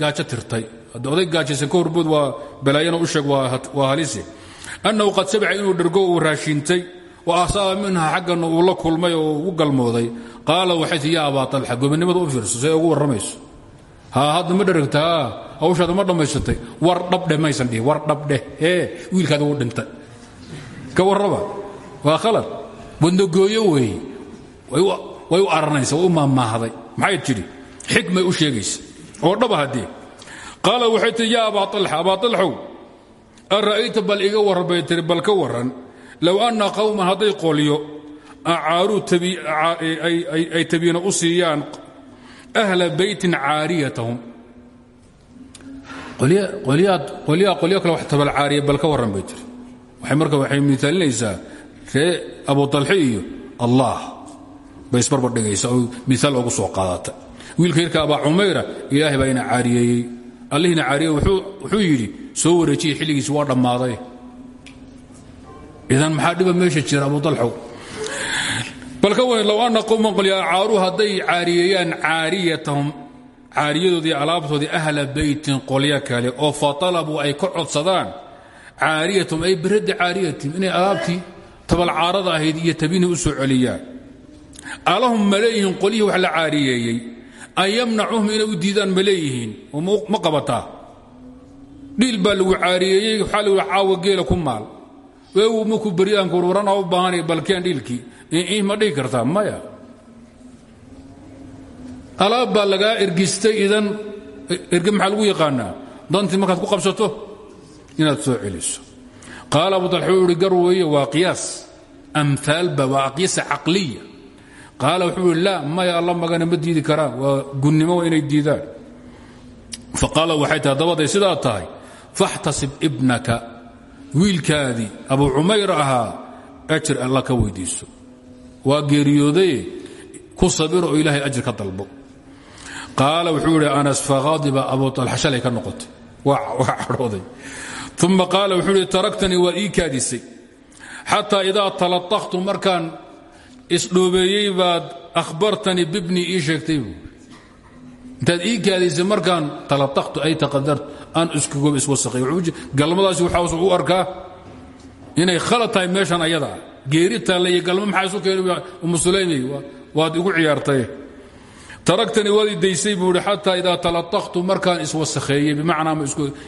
gaajo tirtay oday gaajaysan ka horbood waa balaayana u sheeg waa annahu qad shabaca inuu dhergo uu raashintay wa asaaba minha xaggana uu la kulmay oo u galmooday qaala waxay tii yaa abaa alxa gobonimada u fiirso say ugu warramayso haa hadda ma dheragta hawshaada ma dhammaysatay war dhabdheh maysan dhihi war dhabdheh ee wiilkaada wuu dhintay ka warraba waa khalad wadnagooyo weeye way u aranaysa way u maamaahday maxay tidhi xikmay u sheegaysa. Oo dhaba haddee qaala waxay tihi yaa abaa alxa abaa alxow bal iga warran bay bal ka warran low anna qowman hadday qolyo acaaruu ay tabiina u siiyaan ahla beytin caariyatahum. Qolyaa qolyo kale wax tabalcaariya bal ka warran bay tiri waxay marka waxay miaalinaysaa ree abu talxi iyo allah bay isbarbar dhigaysa oo miaal ogu soo qaadata wiilka yarka abaa cumayra ilaahay baa ina caariyeeyey allihina caariyey wuxuu yidhi soo wareejiyey xilligiisi waa dhammaaday. Idan maxaa dhiba meesha jira abu alxow bal ka wan low anna qowman qolya caaruu hadday caariyeeyaan caariyatahum caariyadoodii alaabtoodii ahla beytin qolyo kale oo fa talabuu ay ka codsadaan caariyatahum ay biraddi caariyatihim inay alaabtii tabalcaarada ahayd iyo tabinii u soo celiyaan. Alahum ma leeyihiin qolyihii wax la caariyeeyey an yamnacuuhum inay u diidaan ma leeyihiin? Ma qabataa? Dhiil baa lagu geela ku maal. Weewu maku baryaanku warana u baahanay balkeen dhiilkii. Ma dhihi kartaa? Maya. Alaab baa lagaa idan erge maxaa lagu yaqaanaa? Dantii markaad ku qabsato inaad soo celiso. Qaala abu talxa wuxuu ihi gar weeye waa qiyaas caqliya qaala wuxuu ihi laa maya alla magana ma diidi karaan. Waa gunnimo waa inay diidaan. Faqaala waxay tahay dabaday sidaa tahay faxtasib ibnaka wiilkaadii abu cumayr ahaa ajir ka weydiiso. Waa geeriyoodaye ku sabiro oo ilaahay ka dalbo. Qaala wuxuu idhi anas faqadiba abu alxa shalay ka noqotay. Waa cadhooday. Uma qaala wuxuu ihi taraktanii waad ii kaadisay. Xataa idaa isdhoobeeyey baad ahbartanii bibnii ii sheegtay buu. Intaad ii kaadisay markaan talataktu ay taqadartu aan iskugob iswasaqay galmadaasi waxaa u arkaa inay khalad meeshan ayada. Ah geeri taalla iyo galmo maxaa keenay umu waad igu ciyaartay. Taraktanii waad i daysay buu ihi xataa idaa talataktu markaan iswasakheeyey bimacnaa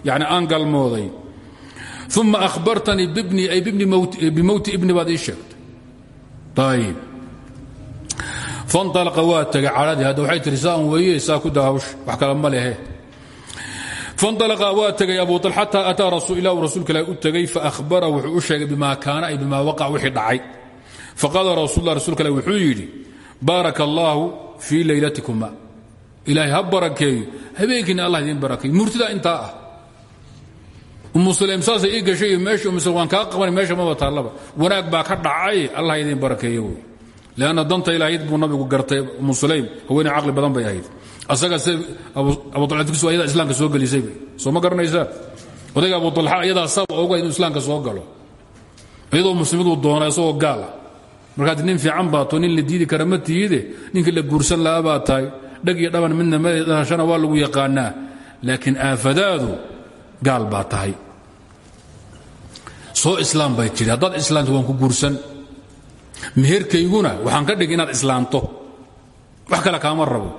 yani aan galmooday. Uma ahbartanii bibni ay bimowti ibni baad ii sheegtay fanalaqa waa tegay cadhadii waxay tihi saan ku daawsh wax kale ma lehe. Fanalaqa waa tegay abu al xataa ataa ilah rasuulka ilahi u tegay faahbara wuxuu u sheegay bima kaana ay bima waqac wixii dhacay. Faqaala rasulla rasuulka ilahi wuxuu yidhi baaraka allaahu laylatikuma ilaahay ha barakeeyo. Allah idiin barakeeyo murtidaa intaa ah. Umu sulaym saasay ii gashay iyo meesha umu waan kaa qabanay meesha maba wanaag baa ka dhacay allah idiin barakeeyo leanna danta ilaahayd buu nabigu gartay umu sulaym haweeney caqli badan bay ahayd asaga se abualxadkiisu ayadaa islaamka soo gelisay soo ma garanaysaa abu alxa ayadaa saba oga inuu islaamka soo galo iyadoo muslimidu doona isagoo gaala markaad nin fiican baato nin la diidi kara la guursan tahay dhag iyo dhaban midna madashana waa lagu yaqaanaa laakiin aafadaadu gaal tahay soo islaam bay jiri haddaad islaamto waan ku guursan meherkayguna waxaan ka dhigi inaad islaamto wax kale kaama rabo.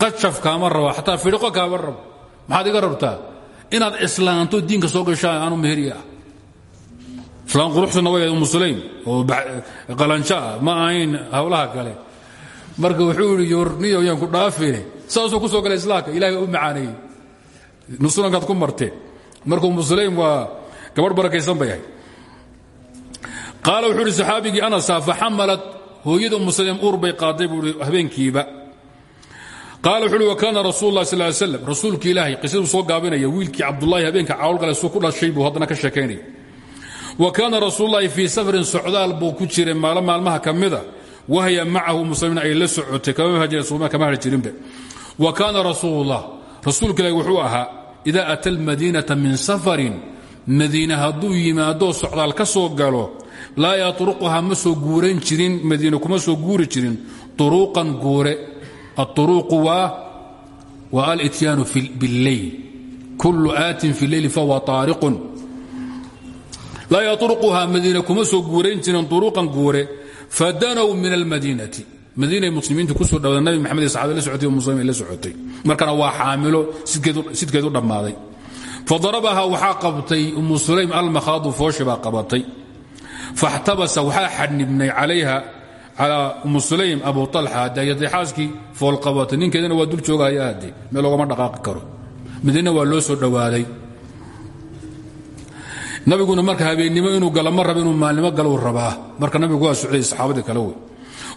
Qashaf kaama rabo xataa fidhiqo kaama rabo. Maxaad iga rabtaa inaad islaamto diinka soo gashaa aanu meheri ah islaan quruxsana way oo qalanjo ah ma ahayn hawlaha kale. Marka wuxuu idhi yorniyo yaan ku dhaafine saasuu ku soo galay islaamka ilahay u macaaneeyey nusunankaad ku marteen marka umu sulaym waa gabadh barakaysan qaala wuxuu idhi saxaabigii anasa faxamalat hooyada umu sulaym uur bay qaaday buu ihi habeenkiiba. Qaala wuxu uhi wa kaana rasuul lah sal slam rasuulki ilaahay qisaduu soo gaabinaya wiilkii cabdullaahi habeenka caawlgale suu ku dhashay buu haddana ka sheekaynaya. Wa kaana rasuululahi fii safarin socdaal buu ku jiray maalo maalmaha ka mida wahya macahu muslimiin ay la socotay kama hari jirinba. Wa kaana rasuulullah rasuulka ilahi wuxuu ahaa idaa ata almadiinata min safarin madiine hadduu yimaadoo socdaal galo laa yatruquha ma soo guuran jirin madiine kuma soo guuri jirin. Uruqan guure. Auruqu waa alityaanu billeyl kullu aatin fi leyli fahuwa aariqun laa yatruquha madiine kuma soo guurayn jirin uruqan guure. Fadanow min almadiinati. Madiinay muslimiintu ku soo dhawda nabi maxamed ee saxabada la socotay o muslimiin la socotay. Markana waa xaamilo sidkeedu dhammaaday. Fadarabaha waxaa qabtay umu sulaym almakhaadu fooshe baa qabatay faxtabasa waxaa xadhnibnay calayha calaa umu sulaym abu alxa dayatay xaaskii foolqabatay ninkeedana waa dul joogaya hade meel loogama dhaqaaqi karo madiina waa loo soo dhowaaday nabiguna marka habeennimo inuu gala ma raba inuu maalnimo galou rabaa marka nabigu waa socday saxaabadii kale wey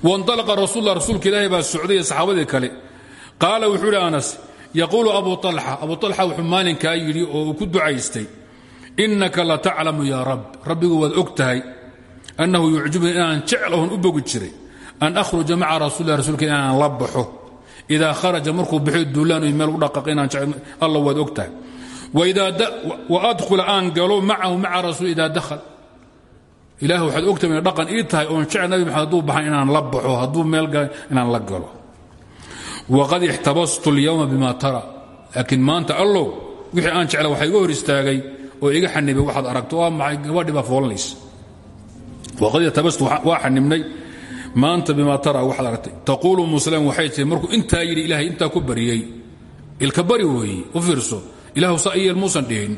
wainalaqa rasuullah rasuulka ilaahi baa socday saxaabadii kale qaala wuxuu idhi anas yaquulu abu alxa abu alxa wuxuu maalinkaa yidhi oo uu ku ducaystay annahu yucjibuni inaan jeclahon u bogi jiray an akhruja maca rasuulilah rasuulka inaan la baxo idaa kharaja markuu baxo duulaan meel u dhaqaaq inaan alla waad og tahay waadkhula aan galo macahu maca rasuul idaa dahl ilaah waxaad ogtahay ina dhaqan ii tahay oon jecel nabi maxamed hadduu baxan inaan la baxo hadduu meel gala inaan la galo waqad ixtabastu اlyawma bima tara laakiin maanta allow wixii aan jecla waxa iga hor istaagay oo iga xanibay waxaad aragto waa maxay gabadhi baa foolanaysa waqad ixtabastu waa xanibnay maanta bima tara waxaad aragtay taquulu muslim waxay tihi markuu intaa yidhi ilahay intaa ku bariyey ilka bari weeye u fiirso ilahu sa iyeel muusan dhihin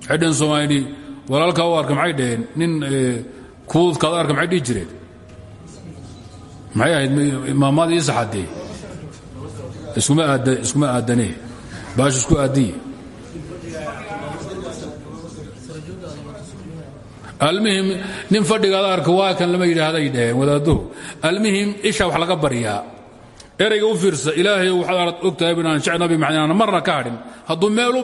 waxay dheheen soomaalidhi walaalkaa u arka maxay dheheen nin kuudkaad arka maxay dhihi jireen maxay ahayd maamaada ii saxadee iskuma aadanee baash isku aadiye almuhim nin fadhigaada arka waa kan lama yidhaahday dheheen wadaaduhu almuhim isha wax laga baryaa erayga u fiirsa ilaahay waxaad ogtahay binaan jecel nabi maxamed inaan marna ka hadhin hadduu meel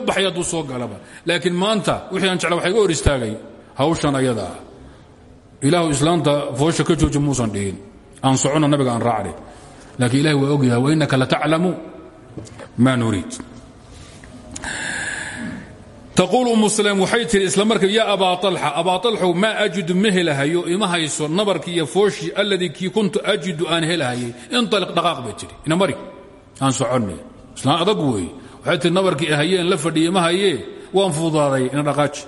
u soo galaba. Laakiin maanta wixii aan jecla waxa iga hor hawshan ayada. Ah ilaahu islaanta foosha ka jooji muusan dhihin. Aan soconna nabiga aan raacne laakiin ilahi waa ogyahay wainaka lataclamu ma nuriid taquul umu slem waxay tihi isla marka ya abaa alxa abaa alxow maa ajidu ma helahayo ima hayso nabarkii iyo fooshii alladii kii kuntu ajidu aan helahayay inaliq dhaqaaq bay tidhi ina mari aan soconne islaan adag weeye waxay tihi nabarkii ahayeen la fadhiye ma hayee waan fudaaday ina dhaqaaji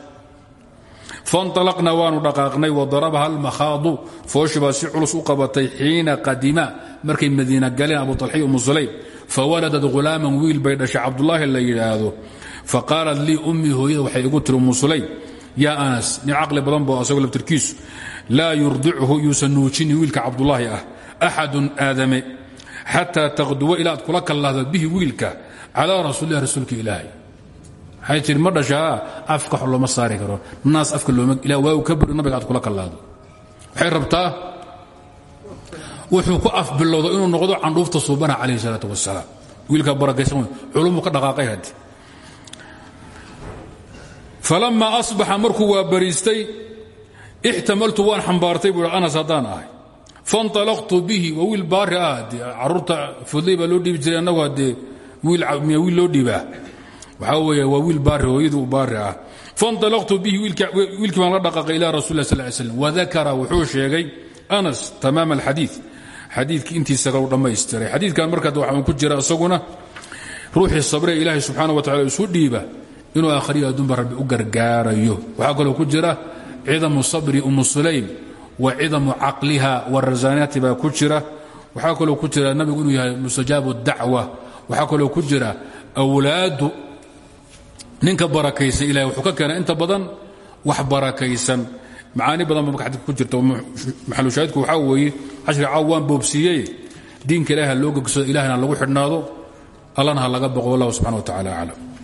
fanalaqna waanu dhaqaaqnay wadarabaha almakhaadu fooshi baa si culus u qabatay xiina qadima markay madiina galeen abu alxiy umu sulaym fawaladat wiil bay dhashay cabdulaahi la yidhaahdo faqaalat lii ummii hooyada waxay igu tiri umu sulaym yaa anas nin caqli badan bo asagoo laftirkiisu laa yurdichu yuusan nuujini wiilka cabdulaahi ah axadun aadame xataa taqduwa ilaad kula kallahdo bihi wiilka calaa rasuulilah rasuulka ilaahay. Waxay tii ma dhashaa afka xo looma saari karo naas afka looma waa ka buri nabiga aad kula kallaado. Waxay wuxuu ku afbilowdo inuu noqdo candhuufta suubana calayhi salaatu wasalaam wiilka barakaysan culumuu ka dhaqaaqay haddi falammaa asbaxa markuu waa bariistay ixtamaltu waan xambaartay buu anas haddaan ahay. Fanطalaqtu bihi waa wiil baari ah carruurta fudlay baa loo dhiibi jiray annagu haddee wiil wiil loo dhiibaa. Waxaa weeye waa wiil baari hooyadu baari ah. Fanطalaqtu bihi wiilkii baan la dhaqaaqay ila rasul lah sal ly slam wadakara wuxuu sheegay anas tamaam alxadii xadiikii intiisa kale u dhammaystiray. Xadiikan markaa waxaa ku jira isaguna ruuxii sabree ilaahay subxaana wa tacala isu dhiiba inuu akhriyo adduunba rabbi u gargaarayo. Waxaa ku jira cidamu sabri umu sulaym wa cidamu caqliha warasaanaati baa ku jira. Waxaa kaloo ku jira nabigu inuu yahay mustajaabu dacwa. Waxaa kaloo ku jira awlaadu ninka barakaysan ilahay wuxuu ka keenaa inta badan wax barakaysan. Macaani badan ba marka xadidka ku jirta maxalushaahidku weeye cashri caaw waan diinka ilahi ha loo ilahina lagu xidhnaado. Allana ha laga boqo wallahu wa tacala aclam